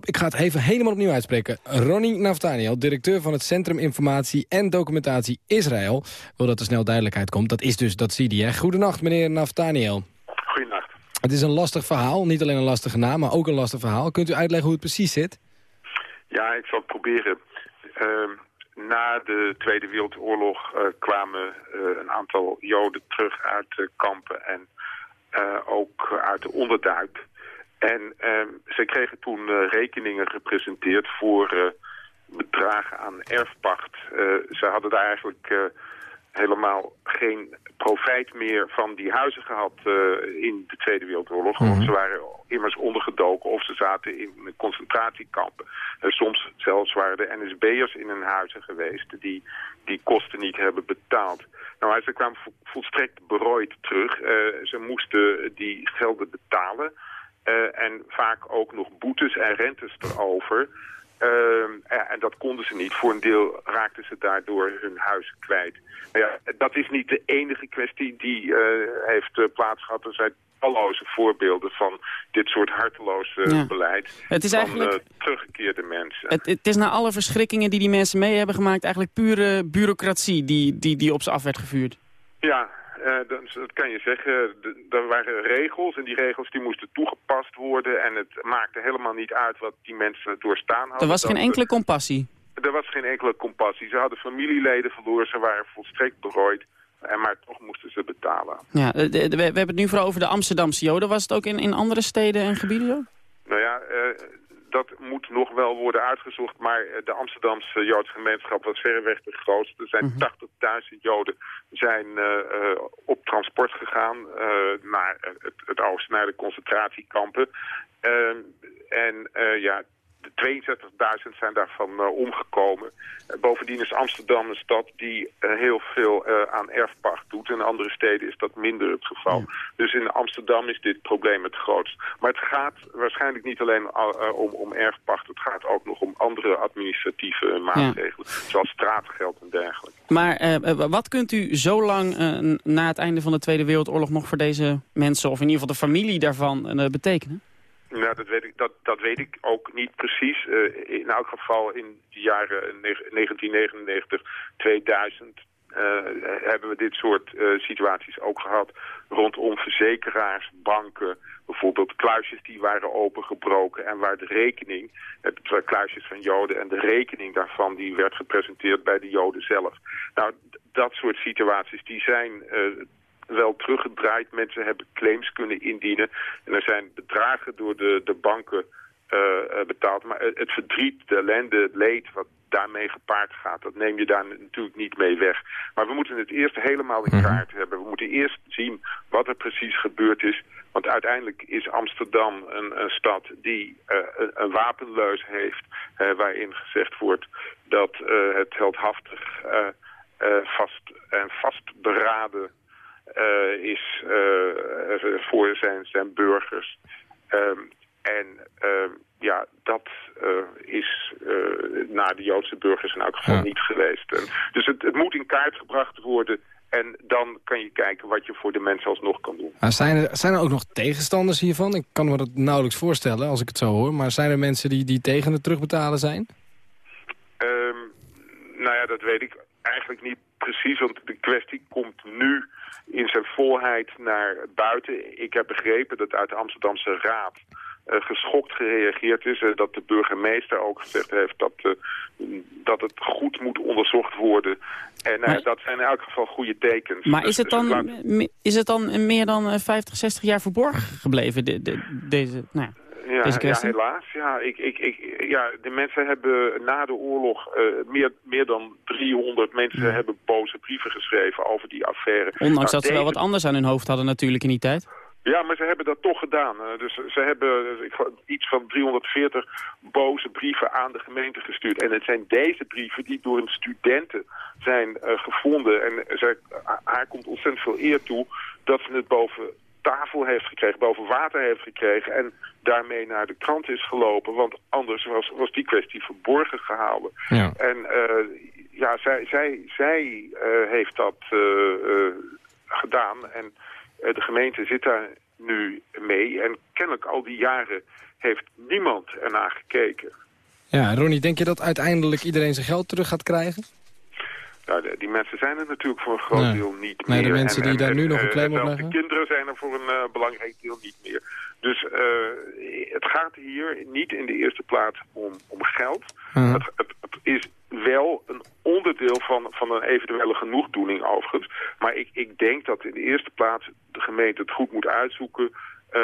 Ik ga het even helemaal opnieuw uitspreken. Ronnie Naftaniel, directeur van het Centrum Informatie en Documentatie Israël... wil dat er snel duidelijkheid komt. Dat is dus dat hè? Goedenacht, meneer Naftaniel. Goedenacht. Het is een lastig verhaal. Niet alleen een lastige naam, maar ook een lastig verhaal. Kunt u uitleggen hoe het precies zit? Ja, ik zal het proberen. Uh, na de Tweede Wereldoorlog uh, kwamen uh, een aantal Joden terug uit de kampen en uh, ook uit de onderduik. En ehm, ze kregen toen rekeningen gepresenteerd voor bedragen aan erfpacht. ze hadden daar eigenlijk helemaal geen profijt meer van die huizen gehad uh, in de Tweede Wereldoorlog. Mm -hmm. Ze waren immers ondergedoken of ze zaten in concentratiekampen. Uh, soms zelfs waren de NSB'ers in hun huizen geweest die die kosten niet hebben betaald. Nou, ze kwamen vo volstrekt berooid terug. Uh, ze moesten die gelden betalen en vaak ook nog boetes en rentes erover... Ehm, en, dat konden ze niet. Voor een deel raakten ze daardoor hun huis kwijt. Maar ja, dat is niet de enige kwestie die eh, heeft uh, plaatsgehad. Er zijn talloze voorbeelden van dit soort harteloze Ja. beleid. Het is van eigenlijk- eh, teruggekeerde mensen. Het, het is na alle verschrikkingen die die mensen mee hebben gemaakt... eigenlijk pure bureaucratie die, die, die op ze af werd gevuurd. Ja, eh, dat, dat kan je zeggen. Er waren regels en die regels die moesten toegepast worden. En het maakte helemaal niet uit wat die mensen doorstaan hadden. Er was geen enkele compassie. Er was geen enkele compassie. Ze hadden familieleden verloren, ze waren volstrekt berooid. En maar toch moesten ze betalen. Ja, de- de- we, we hebben het nu vooral over de Amsterdamse Joden. Was het ook in, in andere steden en gebieden zo? Nou ja, eh, dat moet nog wel worden uitgezocht. Maar eh, de Amsterdamse Joodse gemeenschap was verreweg de grootste. Er zijn 80.000 Joden zijn eh, eh, op transport gegaan naar het, het oosten, naar de concentratiekampen. Ehm, en ja, 62.000 zijn daarvan eh, omgekomen. Eh, bovendien is Amsterdam een stad die eh, heel veel aan erfpacht doet. In andere steden is dat minder het geval. Dus in Amsterdam is dit probleem het grootst. Maar het gaat waarschijnlijk niet alleen al, om, om erfpacht. Het gaat ook nog om andere administratieve maatregelen. Zoals straatgeld en dergelijke. Maar wat kunt u zo lang na het einde van de Tweede Wereldoorlog... nog voor deze mensen, of in ieder geval de familie daarvan, betekenen? Nou, dat weet ik, dat, dat weet ik ook niet precies. Eh, in elk geval in de jaren neg- 1999, 2000 eh, hebben we dit soort eh, situaties ook gehad rondom verzekeraars, banken, bijvoorbeeld kluisjes die waren opengebroken en waar de rekening, het kluisjes van Joden en de rekening daarvan die werd gepresenteerd bij de Joden zelf. Nou, dat soort situaties die zijn wel teruggedraaid. Mensen hebben claims kunnen indienen. En er zijn bedragen door de, de banken eh, eh, betaald. Maar het, verdriet, de ellende, het leed wat daarmee gepaard gaat... dat neem je daar natuurlijk niet mee weg. Maar we moeten het eerst helemaal in kaart hebben. We moeten eerst zien wat er precies gebeurd is. Want uiteindelijk is Amsterdam een, een stad die eh, een, een wapenleus heeft... waarin gezegd wordt dat het heldhaftig vast en vastberaden is eh, voor zijn, zijn burgers. Ehm, en ehm, ja, dat eh, is eh, naar de Joodse burgers in elk geval Ja. niet geweest. En, dus het, het moet in kaart gebracht worden. En dan kan je kijken wat je voor de mensen alsnog kan doen. Maar zijn, er, zijn er ook nog tegenstanders hiervan? Ik kan me dat nauwelijks voorstellen als ik het zo hoor. Maar zijn er mensen die, die tegen het terugbetalen zijn? Ehm, nou ja, dat weet ik eigenlijk niet precies, want de kwestie komt nu in zijn volheid naar buiten. Ik heb begrepen dat uit de Amsterdamse Raad eh, geschokt gereageerd is. en dat de burgemeester ook gezegd heeft dat, eh, dat het goed moet onderzocht worden. En eh, Maar- dat zijn in elk geval goede tekens. Maar Dus- is het dan, is het dan meer dan eh, 50, 60 jaar verborgen gebleven, de, de- deze, nou ja, Ja, deze ja, kwestie? helaas. Ja, ik, ik, ik, ja, de mensen hebben na de oorlog eh, meer, meer dan 300 mensen hebben boze brieven geschreven over die affaire. Ondanks Nou, dat ze wel wat anders aan hun hoofd hadden natuurlijk in die tijd. Ja, maar ze hebben dat toch gedaan. Eh, Dus ze hebben eh, iets van 340 boze brieven aan de gemeente gestuurd. En het zijn deze brieven die door een studenten zijn gevonden. En zij, haar komt ontzettend veel eer toe dat ze het boven tafel heeft gekregen, boven water heeft gekregen... en daarmee naar de krant is gelopen. Want anders was, was die kwestie verborgen gehouden. Ja. En eh, ja, zij, zij, zij eh, heeft dat eh, gedaan en de gemeente zit daar nu mee. En kennelijk al die jaren heeft niemand ernaar gekeken. Ja, Ronnie, denk je dat uiteindelijk iedereen zijn geld terug gaat krijgen? Nou, die mensen zijn er natuurlijk voor een groot Nee. deel niet Nee, meer. de mensen die daar nu nog een claim op leggen? de kinderen zijn er voor een eh, belangrijk deel niet meer. Dus eh, het gaat hier niet in de eerste plaats om, om geld. Mhm. Het, het, het is wel een onderdeel van, van een eventuele genoegdoening overigens. Maar ik, ik denk dat in de eerste plaats de gemeente het goed moet uitzoeken... eh,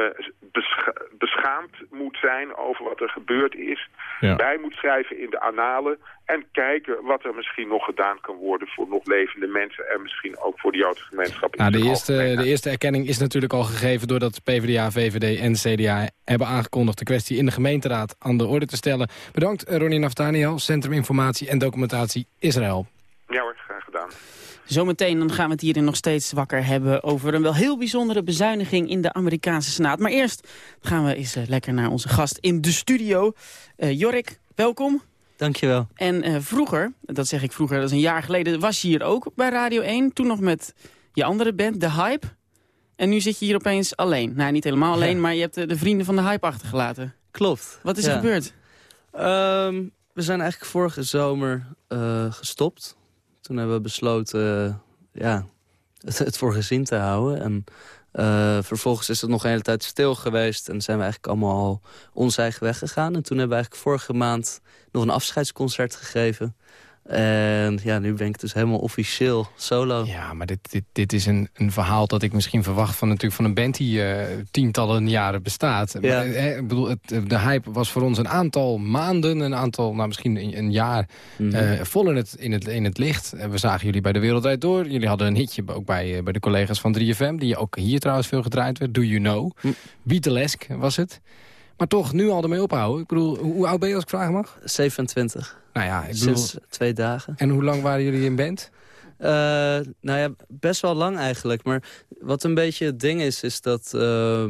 bescha- beschaamd moet zijn over wat er gebeurd is. Ja. Bij moet schrijven in de analen. En kijken wat er misschien nog gedaan kan worden voor nog levende mensen. En misschien ook voor de Joodse gemeenschap. in Nou, de, eerste, de eerste erkenning is natuurlijk al gegeven... doordat PvdA, VVD en CDA hebben aangekondigd... de kwestie in de gemeenteraad aan de orde te stellen. Bedankt, eh, Ronnie Naftaniel, Centrum Informatie en Documentatie Israël. Ja hoor, graag gedaan. Zometeen dan gaan we het hierin nog steeds wakker hebben over een wel heel bijzondere bezuiniging in de Amerikaanse Senaat. Maar eerst gaan we eens eh, lekker naar onze gast in de studio. Eh, Jorik, welkom. Dankjewel. En uh, vroeger, dat zeg ik vroeger, dat is een jaar geleden, was je hier ook bij Radio 1. Toen nog met je andere band, The Hype. En nu zit je hier opeens alleen. Nou, niet helemaal alleen, maar je hebt de, de vrienden van The Hype achtergelaten. Klopt. Wat is ja. er gebeurd? Um, we zijn eigenlijk vorige zomer uh, gestopt. Toen hebben we besloten ja, het, het, voor gezien te houden. En uh, vervolgens is het nog een hele tijd stil geweest. En zijn we eigenlijk allemaal al ons eigen weg gegaan. En toen hebben we eigenlijk vorige maand nog een afscheidsconcert gegeven. En ja, nu ben ik dus helemaal officieel solo. Ja, maar dit, dit, dit is een, een verhaal dat ik misschien verwacht van, natuurlijk van een band die uh, tientallen jaren bestaat. Ja. Maar, eh, ik bedoel, het, de hype was voor ons een aantal maanden, een aantal, nou misschien een, een jaar, mm uh, vol in het, in, het, in het licht. we zagen jullie bij de Wereldwijd Door. Jullie hadden een hitje ook bij, uh, bij de collega's van 3FM, die ook hier trouwens veel gedraaid werd. Do You Know. Mm. Beatlesk was het. Maar toch, nu al ermee ophouden. Ik bedoel, hoe, hoe oud ben je als ik vragen mag? 27. Nou ja, ik bedoel... Sinds twee dagen. En hoe lang waren jullie in band? Uh, nou ja, best wel lang eigenlijk. Maar wat een beetje het ding is, is dat... Uh,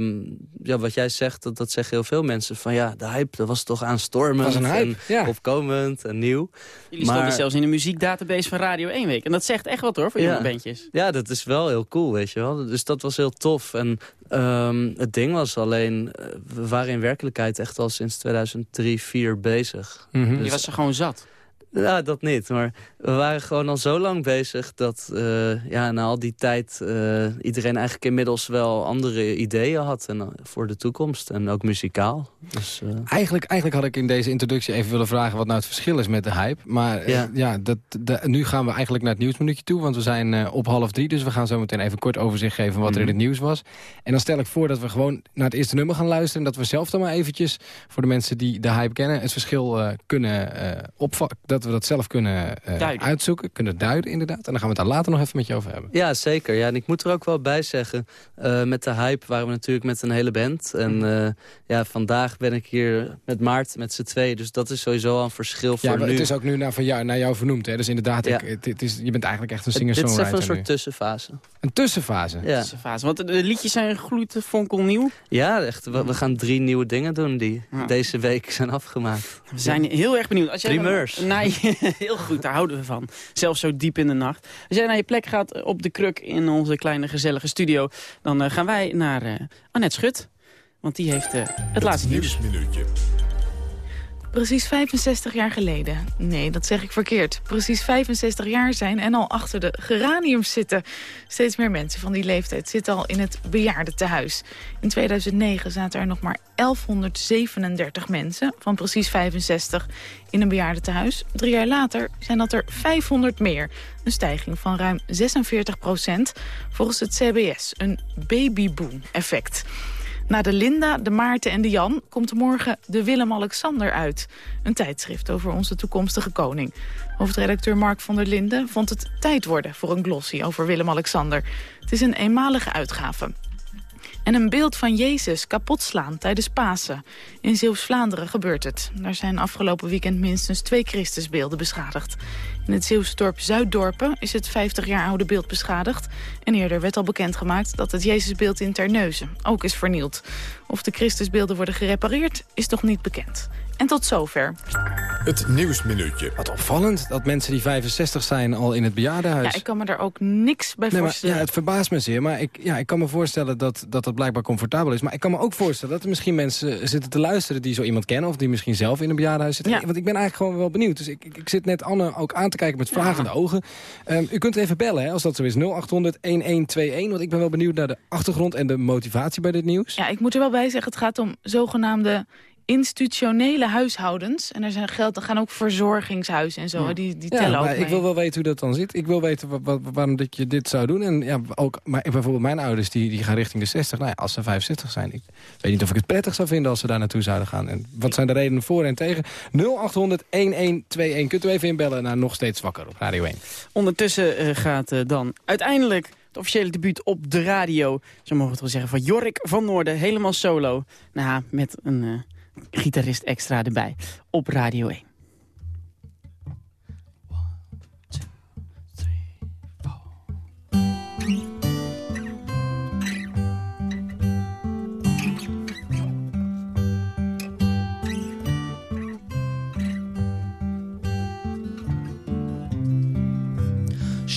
ja, wat jij zegt, dat, dat zeggen heel veel mensen. Van ja, de hype, dat was toch aanstormend. was een hype, en ja. opkomend en nieuw. Jullie maar... stonden zelfs in de muziekdatabase van Radio 1 Week. En dat zegt echt wat hoor, voor ja. jonge bandjes. Ja, dat is wel heel cool, weet je wel. Dus dat was heel tof. En um, het ding was alleen... we waren in werkelijkheid echt al sinds 2003, 2004 bezig. Mm -hmm. dus... Je was er gewoon zat? Ja, dat niet. Maar we waren gewoon al zo lang bezig dat uh, ja, na al die tijd uh, iedereen eigenlijk inmiddels wel andere ideeën had en, uh, voor de toekomst. En ook muzikaal. Dus, eigenlijk, eigenlijk had ik in deze introductie even willen vragen wat nou het verschil is met de hype. Maar ja. ja dat, dat, nu gaan we eigenlijk naar het nieuwsminuutje toe, want we zijn op half drie. Dus we gaan zo meteen even kort overzicht geven wat mm. er in het nieuws was. En dan stel ik voor dat we gewoon naar het eerste nummer gaan luisteren. En dat we zelf dan maar eventjes, voor de mensen die de hype kennen, het verschil kunnen opvatten. Dat we dat zelf kunnen uh, uitzoeken, kunnen duiden inderdaad. En dan gaan we het daar later nog even met je over hebben. Ja, zeker. Ja, en ik moet er ook wel bij zeggen, uh, met de hype waren we natuurlijk met een hele band. En uh, ja, vandaag ben ik hier met Maart met z'n twee. Dus dat is sowieso al een verschil voor ja, maar nu. het is ook nu naar, van jou, naar jou vernoemd. Hè? Dus inderdaad, ja. ik, het, het is, je bent eigenlijk echt een singer-songwriter Dit is even een soort nu. tussenfase. Een tussenfase? Ja. tussenfase. Want de liedjes zijn gloedfonkelnieuw. Ja, echt. We, we, gaan drie nieuwe dingen doen die ja. deze week zijn afgemaakt. We zijn heel erg benieuwd. Als jij Primeurs. Nee, heel goed, daar houden we van. Zelfs zo diep in de nacht. Als jij naar je plek gaat op de kruk in onze kleine gezellige studio... dan uh, gaan wij naar uh, Annette Schut. Want die heeft uh, het laatste nieuws. Precies 65 jaar geleden. Nee, dat zeg ik verkeerd. Precies 65 jaar zijn en al achter de geraniums zitten. Steeds meer mensen van die leeftijd zitten al in het bejaardentehuis. In 2009 zaten er nog maar 1137 mensen van precies 65 in een bejaardentehuis. Drie jaar later zijn dat er 500 meer. Een stijging van ruim 46 procent volgens het CBS. Een babyboom-effect. Na de Linda, de Maarten en de Jan komt morgen de Willem-Alexander uit. Een tijdschrift over onze toekomstige koning. Hoofdredacteur Mark van der Linden vond het tijd worden voor een glossy over Willem-Alexander. Het is een eenmalige uitgave. En een beeld van Jezus kapot slaan tijdens Pasen. In Zeeuws-Vlaanderen gebeurt het. Daar zijn afgelopen weekend minstens twee Christusbeelden beschadigd. In het Zeeuwse dorp Zuiddorpen is het 50 jaar oude beeld beschadigd. En eerder werd al bekendgemaakt dat het Jezusbeeld in Terneuzen ook is vernield. Of de Christusbeelden worden gerepareerd, is toch niet bekend. En tot zover. Het Nieuwsminuutje. Wat opvallend dat mensen die 65 zijn al in het bejaardenhuis. Ja, ik kan me daar ook niks bij nee, voorstellen. Maar, ja, het verbaast me zeer, maar ik, ja, ik kan me voorstellen dat, dat dat blijkbaar comfortabel is. Maar ik kan me ook voorstellen dat er misschien mensen zitten te luisteren... die zo iemand kennen of die misschien zelf in een bejaardenhuis zitten. Ja. Want ik ben eigenlijk gewoon wel benieuwd. Dus ik, ik, ik zit net Anne ook aan te kijken met vragende ja. ogen. Um, u kunt even bellen hè, als dat zo is. 0800-1121. Want ik ben wel benieuwd naar de achtergrond en de motivatie bij dit nieuws. Ja, ik moet er wel bij zeggen, het gaat om zogenaamde institutionele huishoudens. En er zijn geld, er gaan ook verzorgingshuizen en zo. Ja. Die, die ja, tellen ook mee. Ik wil wel weten hoe dat dan zit. Ik wil weten wa wa waarom dat je dit zou doen. En ja, ook maar bijvoorbeeld mijn ouders die, die gaan richting de 60. Nou ja, als ze 65 zijn. Ik weet niet of ik het prettig zou vinden als ze daar naartoe zouden gaan. En wat zijn de redenen voor en tegen? 0800 1121. Kunt u even inbellen naar Nog Steeds Wakker op Radio 1. Ondertussen uh, gaat uh, dan uiteindelijk het officiële debuut op de radio. Zo mogen we het wel zeggen. Van Jorik van Noorden. Helemaal solo. Nou, met een... Uh, gitarist extra erbij op Radio 1.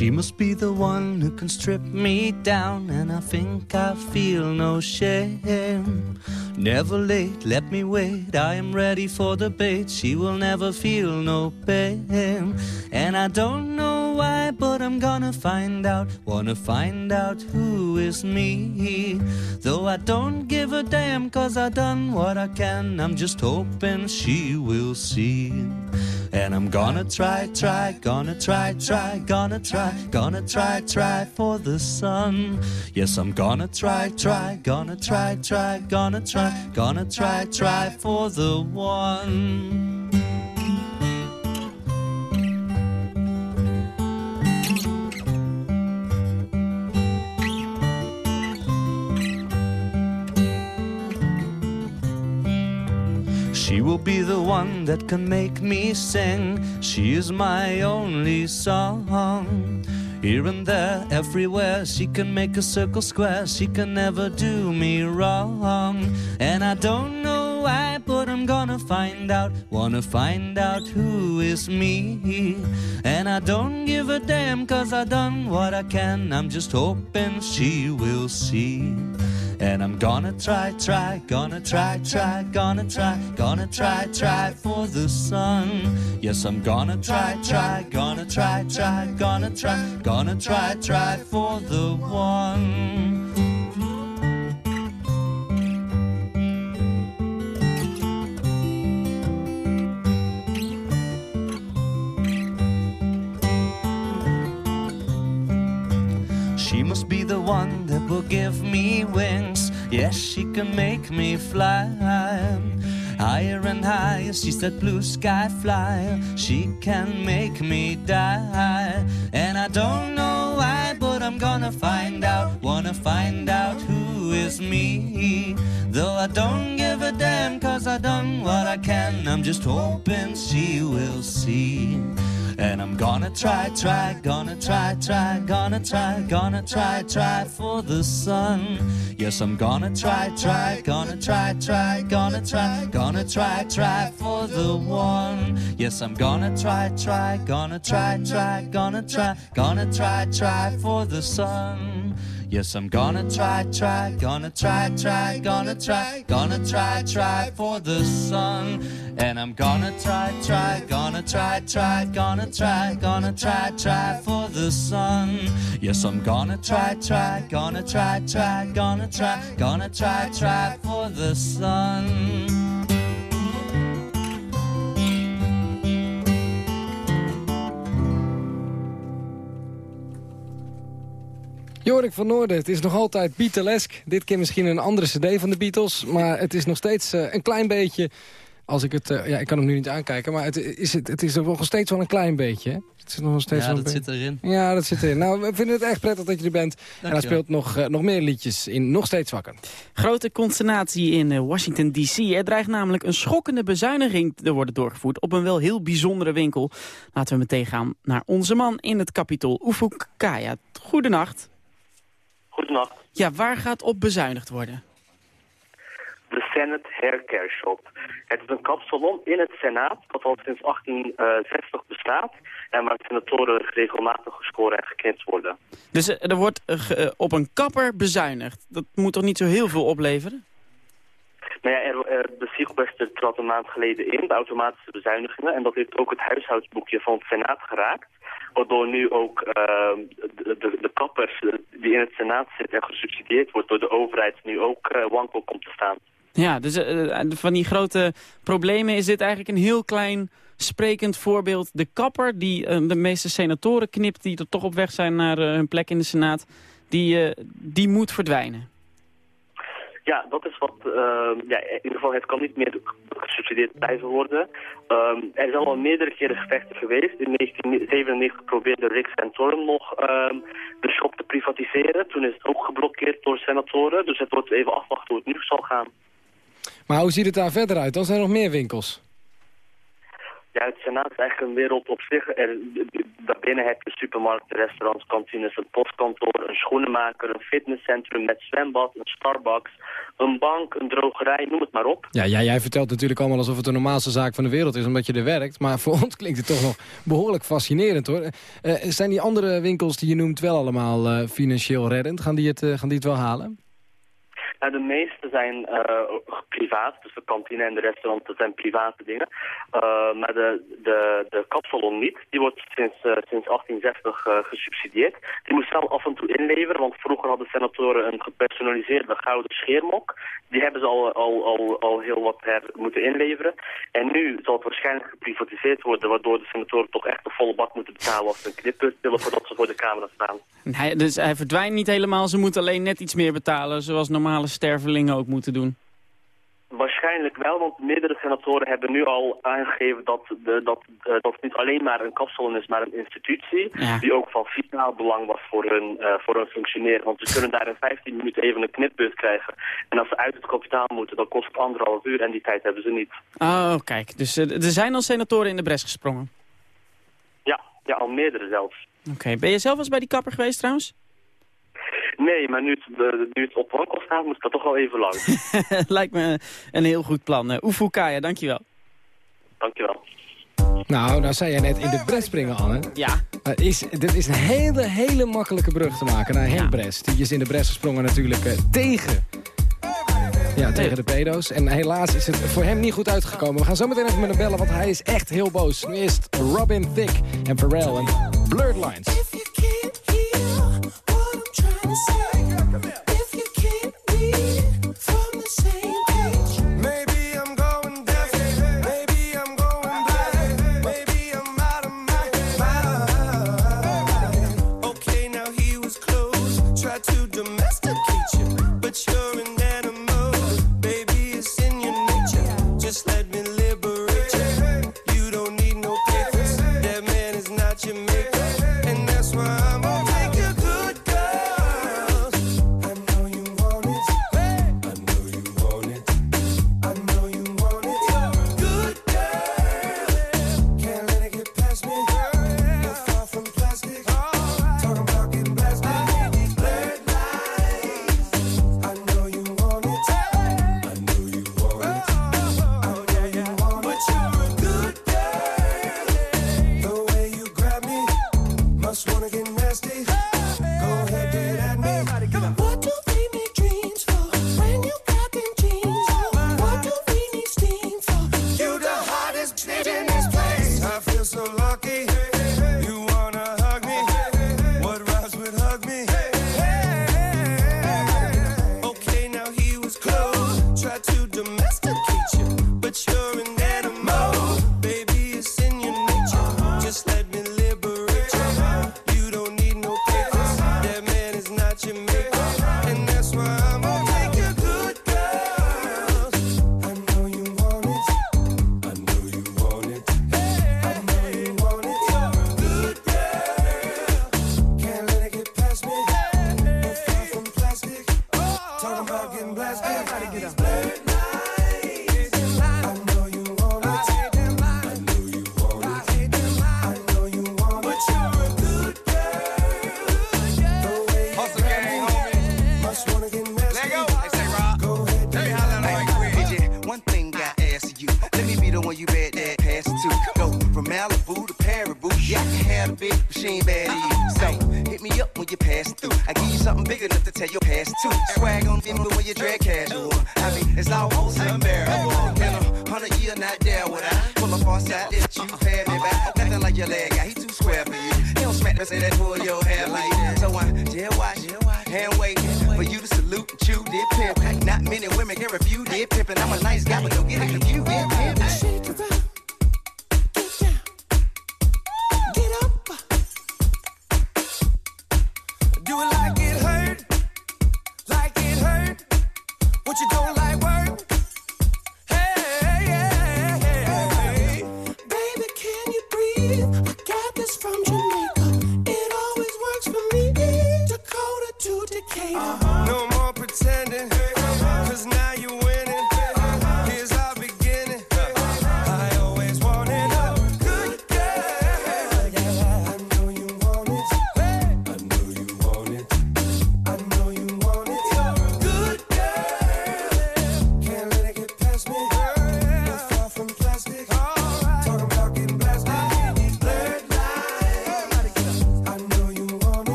She must be the one who can strip me down, and I think I feel no shame. Never late, let me wait. I am ready for the bait. She will never feel no pain. And I don't know why, but I'm gonna find out. Wanna find out who is me. Though I don't give a damn, cause I done what I can. I'm just hoping she will see. And I'm gonna try, try, gonna try, try, gonna try, gonna try, try for the sun. Yes, I'm gonna try, try, gonna try, try, gonna try, gonna try, try for the one. Will be the one that can make me sing. She is my only song. Here and there, everywhere, she can make a circle square. She can never do me wrong. And I don't know why, but I'm gonna find out. Wanna find out who is me. And I don't give a damn, cause I done what I can. I'm just hoping she will see. And I'm gonna try, try, gonna try, try, gonna try, gonna try, try for the sun. Yes, I'm gonna try, try, gonna try, try, gonna try, gonna try, try for the one. One that will give me wings. Yes, she can make me fly. Higher and higher, she's that blue sky flyer. She can make me die. And I don't know why, but I'm gonna find out. Wanna find out who is me. Though I don't give a damn, cause I done what I can. I'm just hoping she will see. And I'm gonna try, try, gonna try, try, gonna try, gonna try, try for the sun. Yes, I'm gonna try, try, gonna try, try, gonna try, gonna try, try for the one. Yes, I'm gonna try, try, gonna try, try, gonna try, gonna try, try for the sun. Yes, I'm gonna try, try, gonna try, try, gonna try, gonna try, try for the sun. And I'm gonna try, try, gonna try, try, gonna try, gonna try, try for the sun. Yes, I'm gonna try, try, gonna try, try, gonna try, gonna try, try for the sun. Jorik van Noorden, het is nog altijd Beatlesk. Dit keer misschien een andere cd van de Beatles. Maar het is nog steeds uh, een klein beetje... Als ik het... Uh, ja, ik kan hem nu niet aankijken. Maar het is, het, het is nog steeds wel een klein beetje. Hè? Het zit nog steeds ja, dat zit erin. Ja, dat zit erin. Nou, we vinden het echt prettig dat je er bent. Dank en hij speelt nog, uh, nog meer liedjes in Nog Steeds Wakker. Grote consternatie in Washington D.C. Er dreigt namelijk een schokkende bezuiniging te worden doorgevoerd... op een wel heel bijzondere winkel. Laten we meteen gaan naar onze man in het kapitol, Ufuk Kaya. Goedenacht. Goedenacht. Ja, waar gaat op bezuinigd worden? De Senate Haircare Shop. Het is een kapsalon in het Senaat, dat al sinds 1860 bestaat. En waar senatoren regelmatig gescoren en geknipt worden. Dus er wordt uh, op een kapper bezuinigd. Dat moet toch niet zo heel veel opleveren? Nou ja, er, er, de Siegelbester trad een maand geleden in, de automatische bezuinigingen. En dat heeft ook het huishoudboekje van het Senaat geraakt. Waardoor nu ook uh, de, de, de, kappers die in het Senaat zitten en gesubsidieerd wordt door de overheid nu ook uh, wankel komt te staan. Ja, dus uh, van die grote problemen is dit eigenlijk een heel klein sprekend voorbeeld. De kapper die de meeste senatoren knipt die er toch op weg zijn naar hun plek in de Senaat, die, die moet verdwijnen. Ja, dat is wat, uh, ja, in ieder geval het kan niet meer gesubsidieerd blijven worden. Um, er zijn al meerdere keren gevechten geweest. In 1997 probeerde Rick Santorum nog um, de shop te privatiseren. Toen is het ook geblokkeerd door senatoren. Dus het wordt even afwachten hoe het nu zal gaan. Maar hoe ziet het daar verder uit? Dan zijn er nog meer winkels. Ja, het Senaat is eigenlijk een wereld op zich. Er, daarbinnen heb je supermarkten, restaurants, kantines, een postkantoor, een schoenenmaker, een fitnesscentrum met zwembad, een Starbucks, een bank, een drogerij, noem het maar op. Ja, jij vertelt natuurlijk allemaal alsof het de normaalste zaak van de wereld is, omdat je er werkt. Maar voor ons klinkt het toch nog behoorlijk fascinerend, hoor. Uh, zijn die andere winkels die je noemt wel allemaal uh, financieel reddend? Gaan die, het, gaan die het wel halen? De meeste zijn uh, privaat, dus de kantine en de restaurant, dat zijn private dingen. Uh, maar de, de, de kapsalon niet, die wordt sinds, uh, sinds 1860 gesubsidieerd. Die moet zelf af en toe inleveren, want vroeger hadden senatoren een gepersonaliseerde gouden scheermok. Die hebben ze al, al, al, al heel wat moeten inleveren. En nu zal het waarschijnlijk geprivatiseerd worden, waardoor de senatoren toch echt de volle bak moeten betalen als ze een knippunt willen voordat ze voor de camera staan. Hij, dus hij verdwijnt niet helemaal, ze moeten alleen net iets meer betalen, zoals normale stervelingen ook moeten doen? Waarschijnlijk wel, want meerdere senatoren hebben nu al aangegeven dat, de, dat, uh, dat het niet alleen maar een kapsalon is, maar een institutie. Die ook van vitaal belang was voor hun, uh, voor hun functioneren. Want ze kunnen daar in 15 minuten even een knipbeurt krijgen. En als ze uit het kapitaal moeten, dan kost het anderhalf uur en die tijd hebben ze niet. Oh, kijk. Dus uh, er zijn al senatoren in de bres gesprongen? Ja, ja al meerdere zelfs. Oké. Ben je zelf eens bij die kapper geweest trouwens? Nee, maar nu het, nu het op wankel staat, moet dat toch wel even lang. Lijkt me een heel goed plan. Uh, Oefu Kaya, dankjewel. Dankjewel. Nou, nou zei jij net in de bres springen, Anne. Ja. Uh, is, dit is een hele, hele makkelijke brug te maken naar Henk ja. Bres. Die is in de bres gesprongen natuurlijk uh, tegen... Ja, tegen de pedo's. En helaas is het voor hem niet goed uitgekomen. We gaan zo meteen even met hem bellen, want hij is echt heel boos. Nu is het Robin Thicke en Pharrell en Blurred Lines.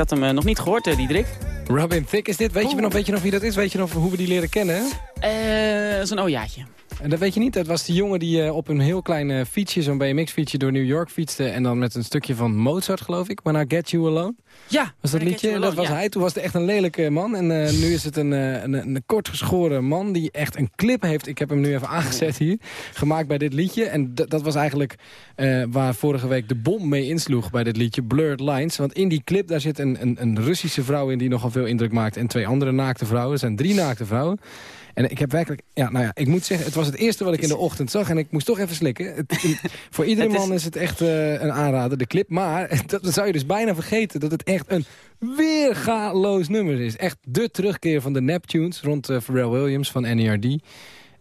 Had hem eh, nog niet gehoord, uh, Diederik. Robin Thicke is dit. Weet je, nog, weet je nog wie dat is? Weet je nog hoe we die leren kennen? Eh, een ojaatje. En dat weet je niet. Dat was die jongen die uh, op een heel klein uh, fietsje, zo'n BMX-fietsje, door New York fietste. En dan met een stukje van Mozart, geloof ik. When I Get You Alone. Ja. Was dat liedje? Alone, dat was hij. Toen was het echt een lelijke man. En uh, nu is het een, een, een kort geschoren man die echt een clip heeft. Ik heb hem nu even aangezet hier. Gemaakt bij dit liedje. En dat was eigenlijk waar vorige week de bom mee insloeg bij dit liedje. Blurred Lines. Want in die clip daar zit een, een, een Russische vrouw in die nogal veel indruk maakt. En twee andere naakte vrouwen. Er zijn drie naakte vrouwen. En ik heb werkelijk, ja, nou ja, ik moet zeggen, het was het eerste wat ik in de ochtend zag. En ik moest toch even slikken. Het, voor iedere man is het echt uh, een aanrader, de clip. Maar dat, dat, zou je dus bijna vergeten, dat het echt een weergaloos nummer is. Echt de terugkeer van de Neptunes rond uh, Pharrell Williams van NERD.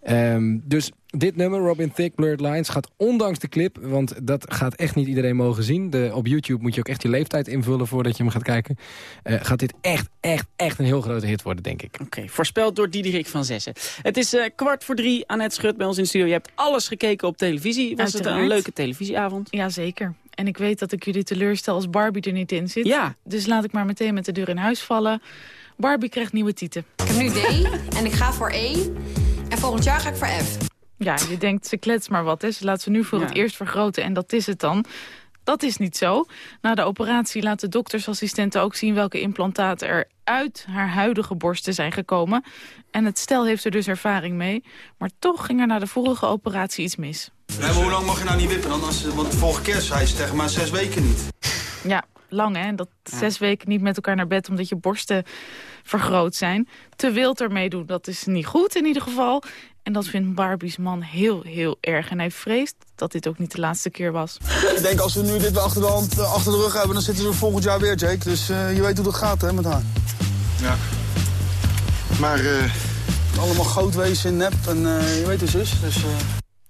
Um, dus dit nummer, Robin Thicke, Blurred Lines, gaat ondanks de clip... want dat gaat echt niet iedereen mogen zien. De, op YouTube moet je ook echt je leeftijd invullen voordat je hem gaat kijken. Uh, gaat dit echt, echt, echt een heel grote hit worden, denk ik. Oké, okay, voorspeld door Diederik van Zessen. Het is uh, kwart voor drie, Annette Schut bij ons in de studio. Je hebt alles gekeken op televisie. Was Uiteraard. het een leuke televisieavond? Jazeker. En ik weet dat ik jullie teleurstel als Barbie er niet in zit. Ja. Dus laat ik maar meteen met de deur in huis vallen. Barbie krijgt nieuwe tieten. Ik heb nu D en ik ga voor E. En volgend jaar ga ik voor F. Ja, je denkt, ze klets maar wat. Hè. Ze laat ze nu voor ja. het eerst vergroten en dat is het dan. Dat is niet zo. Na de operatie laten doktersassistenten ook zien... welke implantaten er uit haar huidige borsten zijn gekomen. En het stel heeft er dus ervaring mee. Maar toch ging er na de vorige operatie iets mis. Nee, hoe lang mag je nou niet wippen dan? Als, want vorige keer zei ze tegen maar zes weken niet. Ja, lang hè. Dat ja. zes weken niet met elkaar naar bed omdat je borsten vergroot zijn. Te wild ermee doen, dat is niet goed in ieder geval. En dat vindt Barbie's man heel, heel erg. En hij vreest dat dit ook niet de laatste keer was. Ik denk als we nu dit achter de, hand, achter de rug hebben... dan zitten we volgend jaar weer, Jake. Dus uh, je weet hoe dat gaat hè, met haar. Ja. Maar... Uh... Allemaal groot wezen, nep en uh, je weet het zus. Dus,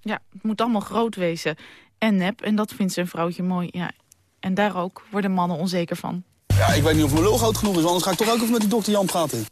Ja, het moet allemaal groot wezen en nep. En dat vindt zijn vrouwtje mooi. Ja. En daar ook worden mannen onzeker van. Ja, ik weet niet of mijn lul groot genoeg is. Anders ga ik toch ook even met die dokter Jan praten.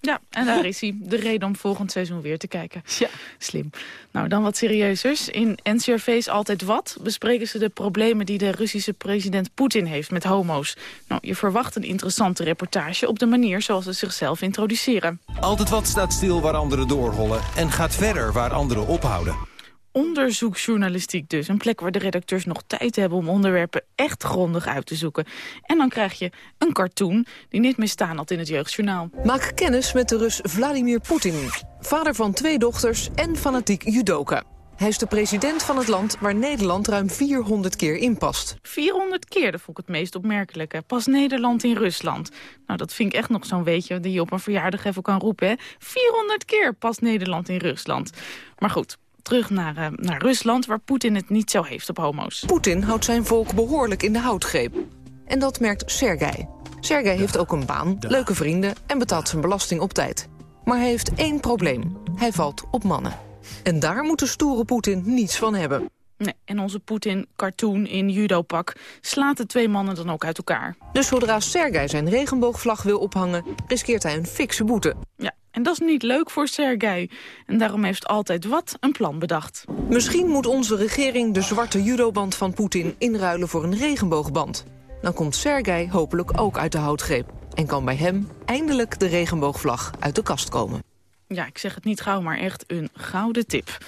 Ja, en daar is hij. De reden om volgend seizoen weer te kijken. Ja. Slim. Nou, dan wat serieuzers. In NCRV's Altijd Wat bespreken ze de problemen die de Russische president Poetin heeft met homo's. Nou, je verwacht een interessante reportage op de manier zoals ze zichzelf introduceren. Altijd Wat staat stil waar anderen doorrollen en gaat verder waar anderen ophouden onderzoeksjournalistiek dus. Een plek waar de redacteurs nog tijd hebben om onderwerpen echt grondig uit te zoeken. En dan krijg je een cartoon die niet meer staan had in het jeugdjournaal. Maak kennis met de Rus Vladimir Poetin. Vader van twee dochters en fanatiek judoka. Hij is de president van het land waar Nederland ruim 400 keer in past. 400 keer, dat vond ik het meest opmerkelijke. Pas Nederland in Rusland. Nou, dat vind ik echt nog zo'n weetje die je op een verjaardag even kan roepen. Hè? 400 keer pas Nederland in Rusland. Maar goed, terug naar, uh, naar Rusland, waar Poetin het niet zo heeft op homo's. Poetin houdt zijn volk behoorlijk in de houtgreep. En dat merkt Sergei. Sergei heeft ook een baan, leuke vrienden en betaalt zijn belasting op tijd. Maar hij heeft één probleem. Hij valt op mannen. En daar moet de stoere Poetin niets van hebben. Nee, en onze Poetin-cartoon in judopak slaat de twee mannen dan ook uit elkaar. Dus zodra Sergei zijn regenboogvlag wil ophangen, riskeert hij een fikse boete. Ja, en dat is niet leuk voor Sergei. En daarom heeft altijd wat een plan bedacht. Misschien moet onze regering de zwarte judoband van Poetin inruilen voor een regenboogband. Dan komt Sergei hopelijk ook uit de houtgreep. En kan bij hem eindelijk de regenboogvlag uit de kast komen. Ja, ik zeg het niet gauw, maar echt een gouden tip.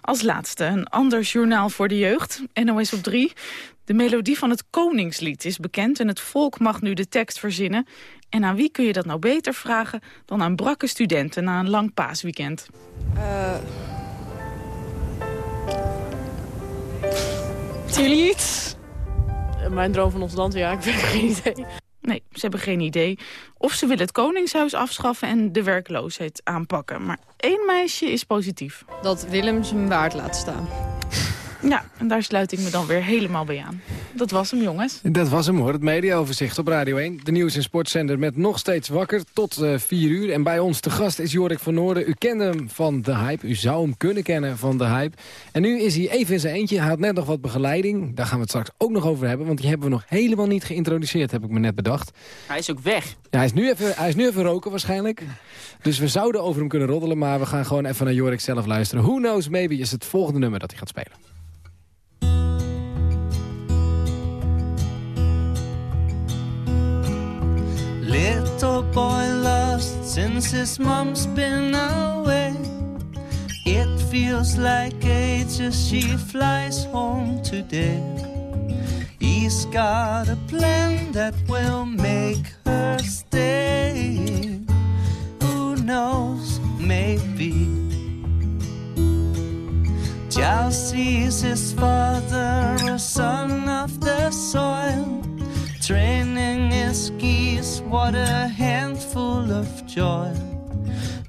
Als laatste een ander journaal voor de jeugd, NOS op 3. De melodie van het Koningslied is bekend en het volk mag nu de tekst verzinnen. En aan wie kun je dat nou beter vragen dan aan brakke studenten na een lang paasweekend? Uh... Jullie iets? Mijn droom van ons land, ja, ik heb geen idee. Nee, ze hebben geen idee. Of ze willen het Koningshuis afschaffen en de werkloosheid aanpakken. Maar één meisje is positief. Dat Willem zijn waard laat staan. Ja, en daar sluit ik me dan weer helemaal bij aan. Dat was hem, jongens. Dat was hem, hoor. Het mediaoverzicht op Radio 1. De nieuws- en sportzender met nog steeds wakker tot uh, 4 uur. En bij ons te gast is Jorik van Noorden. U kende hem van de hype. U zou hem kunnen kennen van de hype. En nu is hij even in zijn eentje. Hij had net nog wat begeleiding. Daar gaan we het straks ook nog over hebben. Want die hebben we nog helemaal niet geïntroduceerd, heb ik me net bedacht. Hij is ook weg. Ja, hij, is nu even, hij is nu even roken waarschijnlijk. Dus we zouden over hem kunnen roddelen. Maar we gaan gewoon even naar Jorik zelf luisteren. Who knows, maybe is het volgende nummer dat hij gaat spelen. Since his mom's been away. It feels like ages she flies home today. He's got a plan that will make her stay. Who knows, maybe. Giles sees his father, a son of the soil, training his geese. What a handful of joy.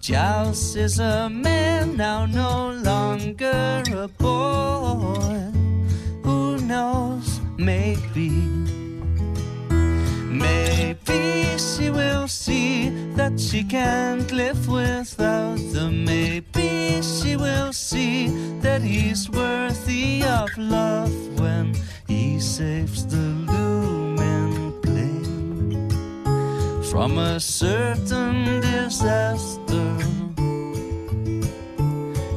Giles is a man now, no longer a boy. Who knows? Maybe. Maybe she will see that she can't live without them. Maybe she will see that he's worthy of love when he saves the from a certain disaster.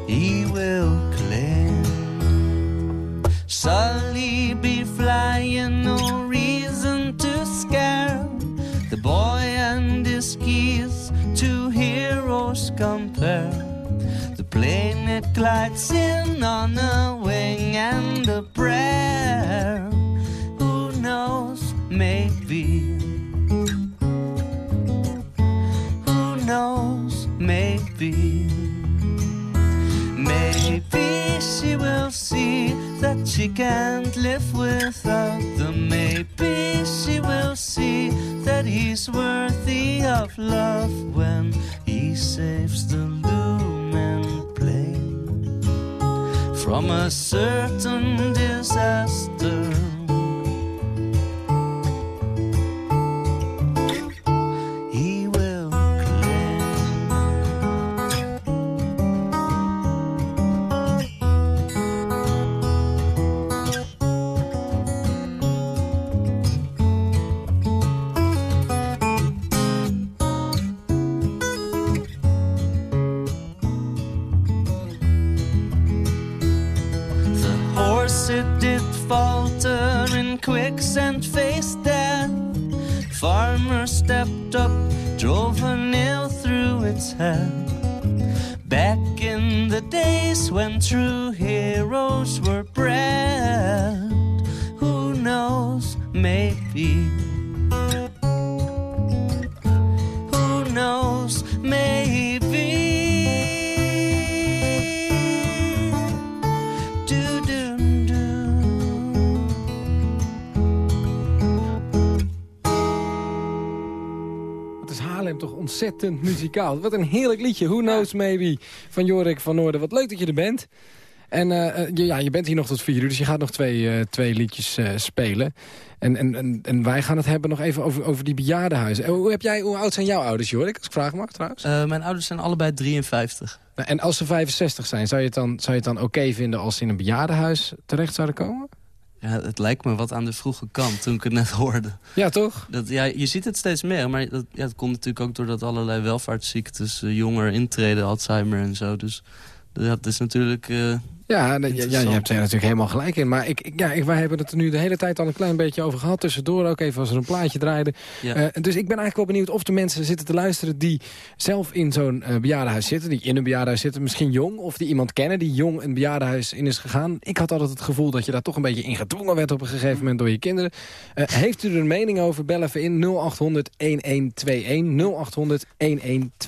He will claim Sully be flying, no reason to scare the boy and his keys. Two heroes compare. The plane it glides in on a wing and a prayer. Who knows? Maybe. Maybe. Maybe she will see that she can't live without them. Maybe she will see that he's worthy of love when he saves the looming plane from a certain disaster. Falter in quicksand faced death. Farmer stepped up, drove a nail through its head. Back in the days when true heroes were bred, who knows, maybe. Toch ontzettend muzikaal. Wat een heerlijk liedje. Who Knows Maybe van Jorik van Noorden. Wat leuk dat je er bent. En eh, eh, je- ja, je bent hier nog tot vier uur, dus je gaat nog twee, eh, twee liedjes spelen. En, en, en, en wij gaan het hebben nog even over, over die bejaardenhuizen. Hoe, heb jij, hoe oud zijn jouw ouders, Jorik, als ik vragen mag trouwens? Mijn ouders zijn allebei 53. Nou, En als ze 65 zijn, zou je het dan, zou je het dan oké vinden als ze in een bejaardenhuis terecht zouden komen? Ja, het lijkt me wat aan de vroege kant toen ik het net hoorde. Ja, toch? Dat, ja, je ziet het steeds meer, maar dat, ja, het komt natuurlijk ook doordat allerlei welvaartsziektes eh, jonger intreden, Alzheimer en zo. Dus dat is natuurlijk... eh, Ja, ja, ja, je hebt er natuurlijk helemaal gelijk in. Maar ik, ik- ja, ik, wij hebben het er nu de hele tijd al een klein beetje over gehad. Tussendoor ook even als er een plaatje draaide. Ja. Eh, dus ik ben eigenlijk wel benieuwd of de mensen zitten te luisteren... die zelf in zo'n eh, bejaardenhuis zitten. Die in een bejaardenhuis zitten, misschien jong. Of die iemand kennen die jong een bejaardenhuis in is gegaan. Ik had altijd het gevoel dat je daar toch een beetje in gedwongen werd... op een gegeven moment door je kinderen. Eh, heeft u er een mening over? Bel even in 0800-1121.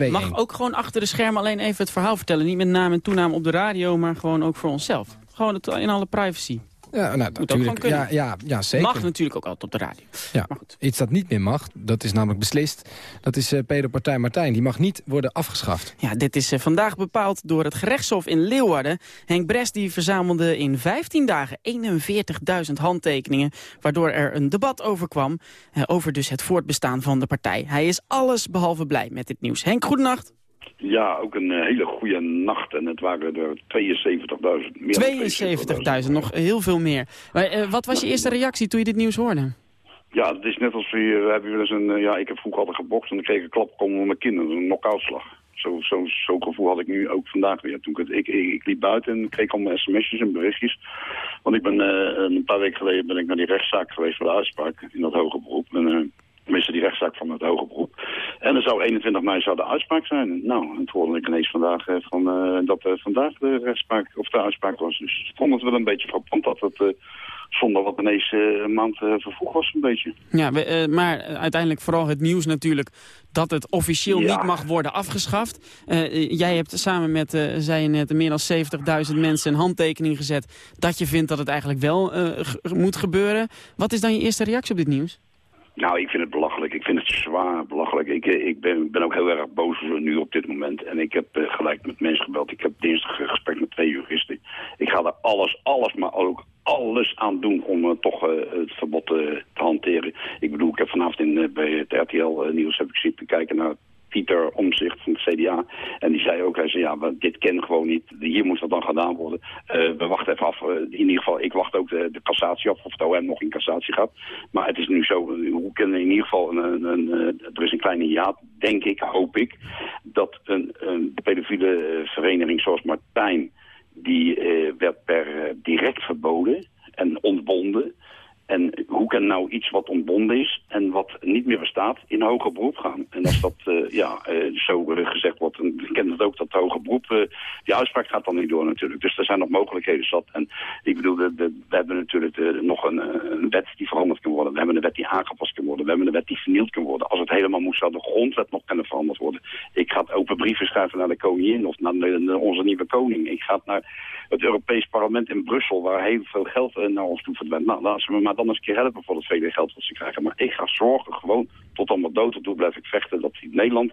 0800-1121. Mag ook gewoon achter de schermen alleen even het verhaal vertellen. Niet met naam en toenaam op de radio, maar gewoon ook voor onszelf. Gewoon het, in alle privacy. Ja, nou, natuurlijk. Ja, ja, ja, zeker. Mag natuurlijk ook altijd op de radio. Ja, iets dat niet meer mag, dat is namelijk beslist. Dat is uh, Partij Martijn. Die mag niet worden afgeschaft. Ja, dit is uh, vandaag bepaald door het gerechtshof in Leeuwarden. Henk Brest die verzamelde in 15 dagen 41.000 handtekeningen... waardoor er een debat over kwam, uh, over dus het voortbestaan van de partij. Hij is alles behalve blij met dit nieuws. Henk, goedenacht. Ja, ook een uh, hele goede nacht. En het waren er 72.000. 72.000, nog heel veel meer. Maar, uh, wat was je eerste reactie toen je dit nieuws hoorde? Ja, het is net als we, we hebben wel eens een... Uh, ja, ik heb vroeger altijd gebokst en ik kreeg een klap komen mijn kinderen. Een knock-outslag. Zo'n zo, zo gevoel had ik nu ook vandaag weer. Toen ik, ik, ik, ik liep buiten en kreeg allemaal sms'jes en berichtjes. Want ik ben uh, een paar weken geleden ben ik naar die rechtszaak geweest voor de uitspraak in dat hoge beroep. En, Tenminste, die rechtszaak van het hoge beroep. En er zou 21 mei zou de uitspraak zijn. Nou, het hoorde ik ineens vandaag eh, van, eh, dat uh, vandaag de rechtspraak, of de uitspraak was. Dus ik vond het wel een beetje frappant dat het uh, zonder wat ineens een maand vervoeg was een beetje. Ja, we, maar uiteindelijk vooral het nieuws natuurlijk dat het officieel ja. niet mag worden afgeschaft. jij hebt samen met, zei je net, meer dan 70.000 mensen een handtekening gezet... dat je vindt dat het eigenlijk wel moet gebeuren. Wat is dan je eerste reactie op dit nieuws? Nou, ik vind het belachelijk. Ik vind het zwaar belachelijk. Ik, ik ben, ben ook heel erg boos nu op dit moment. En ik heb uh, gelijk met mensen gebeld. Ik heb dinsdag een gesprek met twee juristen. Ik ga er alles, alles, maar ook alles aan doen om uh, toch het verbod te hanteren. Ik bedoel, ik heb vanavond in, bij het RTL Nieuws heb ik zitten kijken naar Pieter Omzicht van het CDA. En die zei ook, hij zei, ja, dit ken gewoon niet. Hier moet dat dan gedaan worden. Uh, we wachten even af. Uh, in ieder geval, ik wacht ook de, de cassatie af, of het OM nog in cassatie gaat. Maar het is nu zo, hoe kunnen in ieder geval, een, een, er is een kleine ja, denk ik, hoop ik, dat een, een pedofiele vereniging zoals Martijn, die werd per direct verboden en ontbonden. En hoe kan nou iets wat ontbonden is en wat niet meer bestaat in hoger beroep gaan? En als dat uh, ja, uh, zo gezegd wordt, en ik ken het ook dat hoger beroep, uh, die uitspraak gaat dan niet door natuurlijk. Dus er zijn nog mogelijkheden zat. En ik bedoel, we hebben natuurlijk de, nog een, een, wet die veranderd kan worden. We hebben een wet die aangepast kan worden. We hebben een wet die vernield kan worden. Als het helemaal moet, zou de grondwet nog kunnen veranderd worden. Ik ga open brieven schrijven naar de koningin of naar onze nieuwe koning. Ik ga naar het Europees Parlement in Brussel, waar heel veel geld naar ons toe verdwijnt. Nou, laten ze me maar dan eens een keer helpen voor het vele geld wat ze krijgen. Maar ik ga zorgen, gewoon tot allemaal dood. En toe blijf ik vechten dat in Nederland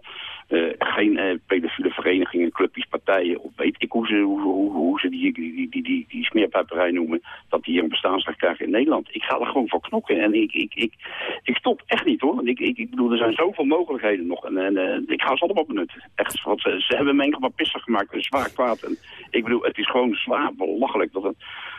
uh, geen uh, pedofiele verenigingen, clubjes, partijen, of weet ik hoe ze, hoe, hoe, ze die, die, die, die, die, noemen, dat die hier een bestaansrecht krijgen in Nederland. Ik ga er gewoon voor knokken. En ik, ik, ik, ik stop echt niet hoor. Ik, ik, ik bedoel, er zijn zoveel mogelijkheden nog. En, en uh, ik ga ze allemaal benutten. Echt, want ze, hebben me enkel maar pissig gemaakt en zwaar kwaad. En ik bedoel, het is gewoon zwaar belachelijk dat het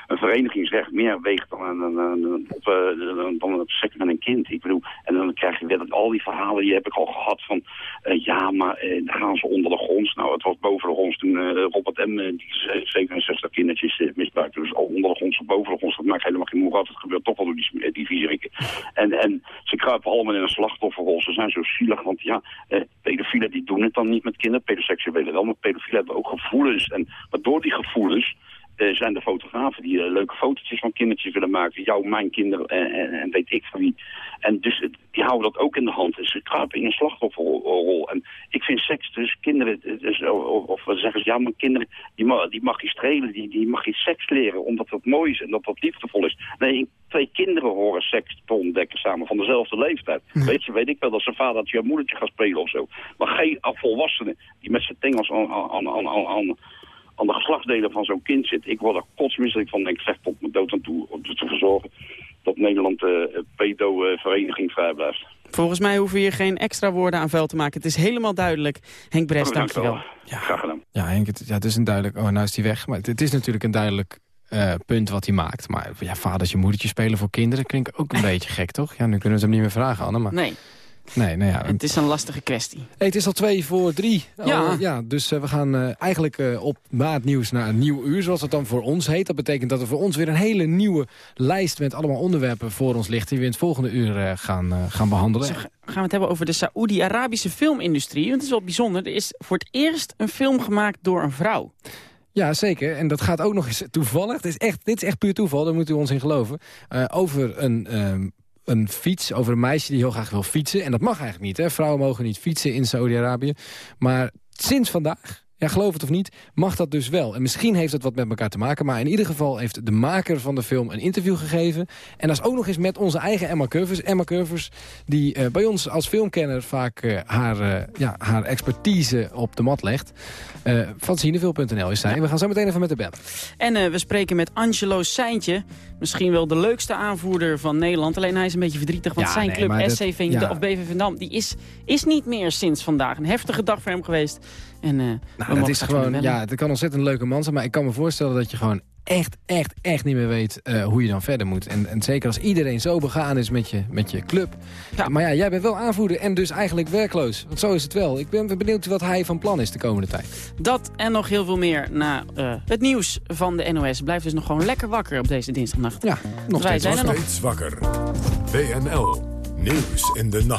een verenigingsrecht meer weegt dan, een, een, een, uh, dan seks met een kind. Ik bedoel, en dan krijg je weer al die verhalen, die heb ik al gehad van, uh, ja, maar dan gaan ze onder de grond. Nou, het was boven de grond toen Robert M. die 67 kindertjes misbruikte. Dus al onder de grond of boven de grond, dat maakt helemaal geen moer uit. Het gebeurt toch wel door die, die viezerikken. En, en ze kruipen allemaal in een slachtofferrol. Ze zijn zo zielig, want ja, pedofielen die doen het dan niet met kinderen. Pedoseksuelen wel, maar pedofielen hebben ook gevoelens. En, maar door die gevoelens uh, zijn de fotografen die uh, leuke fotootjes van kindertjes willen maken. Jou, mijn kinderen en, en, weet ik van wie. En dus die houden dat ook in de hand. En ze kruipen in een slachtofferrol. En ik vind seks, dus kinderen, dus, of, of zeggen ja, maar kinderen, die mag, die mag je strelen, die, die mag je seks leren, omdat dat mooi is en dat dat liefdevol is. Nee, twee kinderen horen seks te ontdekken samen van dezelfde leeftijd. Hm. Weet je, weet ik wel dat zijn vader je moedertje gaat spelen of zo. Maar geen volwassenen die met zijn tengels aan, aan, aan, aan aan de geslachtsdelen van zo'n kind zit. Ik word er kotsmisselijk van en ik vecht tot mijn dood aan toe om te verzorgen dat Nederland de uh, pedo-vereniging vrij blijft. Volgens mij hoeven we hier geen extra woorden aan vuil te maken. Het is helemaal duidelijk. Henk Brest, oh, dankjewel. Ja, graag gedaan. Ja, Henk, het, ja, het is een duidelijk... Oh, nou is hij weg. Maar het, het is natuurlijk een duidelijk uh, punt wat hij maakt. Maar ja, vadertje, moedertje spelen voor kinderen klinkt ook een beetje gek, toch? Ja, nu kunnen we het hem niet meer vragen, Anne. Maar... Nee. Nee, nou ja. Het is een lastige kwestie. Hey, het is al twee voor drie. Ja. Al, ja dus uh, we gaan uh, eigenlijk uh, op na het nieuws naar een nieuw uur, zoals het dan voor ons heet. Dat betekent dat er voor ons weer een hele nieuwe lijst met allemaal onderwerpen voor ons ligt... die we in het volgende uur gaan, gaan behandelen. Gaan we het hebben over de Saoedi-Arabische filmindustrie. Want het is wel bijzonder. Er is voor het eerst een film gemaakt door een vrouw. Ja, zeker. En dat gaat ook nog eens toevallig. Dit is echt, dit is echt puur toeval, daar moet u ons in geloven. over een ehm, een fiets over een meisje die heel graag wil fietsen. En dat mag eigenlijk niet. Hè? Vrouwen mogen niet fietsen in Saudi-Arabië. Maar sinds vandaag, ja, geloof het of niet, mag dat dus wel. En misschien heeft dat wat met elkaar te maken. Maar in ieder geval heeft de maker van de film een interview gegeven. En dat is ook nog eens met onze eigen Emma Curvers. Emma Curvers, die uh, bij ons als filmkenner vaak uh, haar, uh, ja, haar expertise op de mat legt. van cineveel.nl is zij. We gaan zo meteen even met de bellen. En we spreken met Angelo Seintje. Misschien wel de leukste aanvoerder van Nederland. Alleen hij is een beetje verdrietig, want ja, zijn nee, club SC Veen, ja. of BV Vendam... die is, is niet meer sinds vandaag. Een heftige dag voor hem geweest. En, uh, nou, dat is gewoon, ja, het kan ontzettend een leuke man zijn, maar ik kan me voorstellen dat je gewoon echt, echt, echt niet meer weet uh, hoe je dan verder moet. En, en zeker als iedereen zo begaan is met je, met je club. Ja. Maar ja, jij bent wel aanvoerder en dus eigenlijk werkloos. Want zo is het wel. Ik ben benieuwd wat hij van plan is de komende tijd. Dat en nog heel veel meer na uh, het nieuws van de NOS. Blijf dus nog gewoon lekker wakker op deze dinsdagnacht. Ja, nog Wij steeds, zijn er nog. steeds wakker. WNL. Nieuws in de nacht.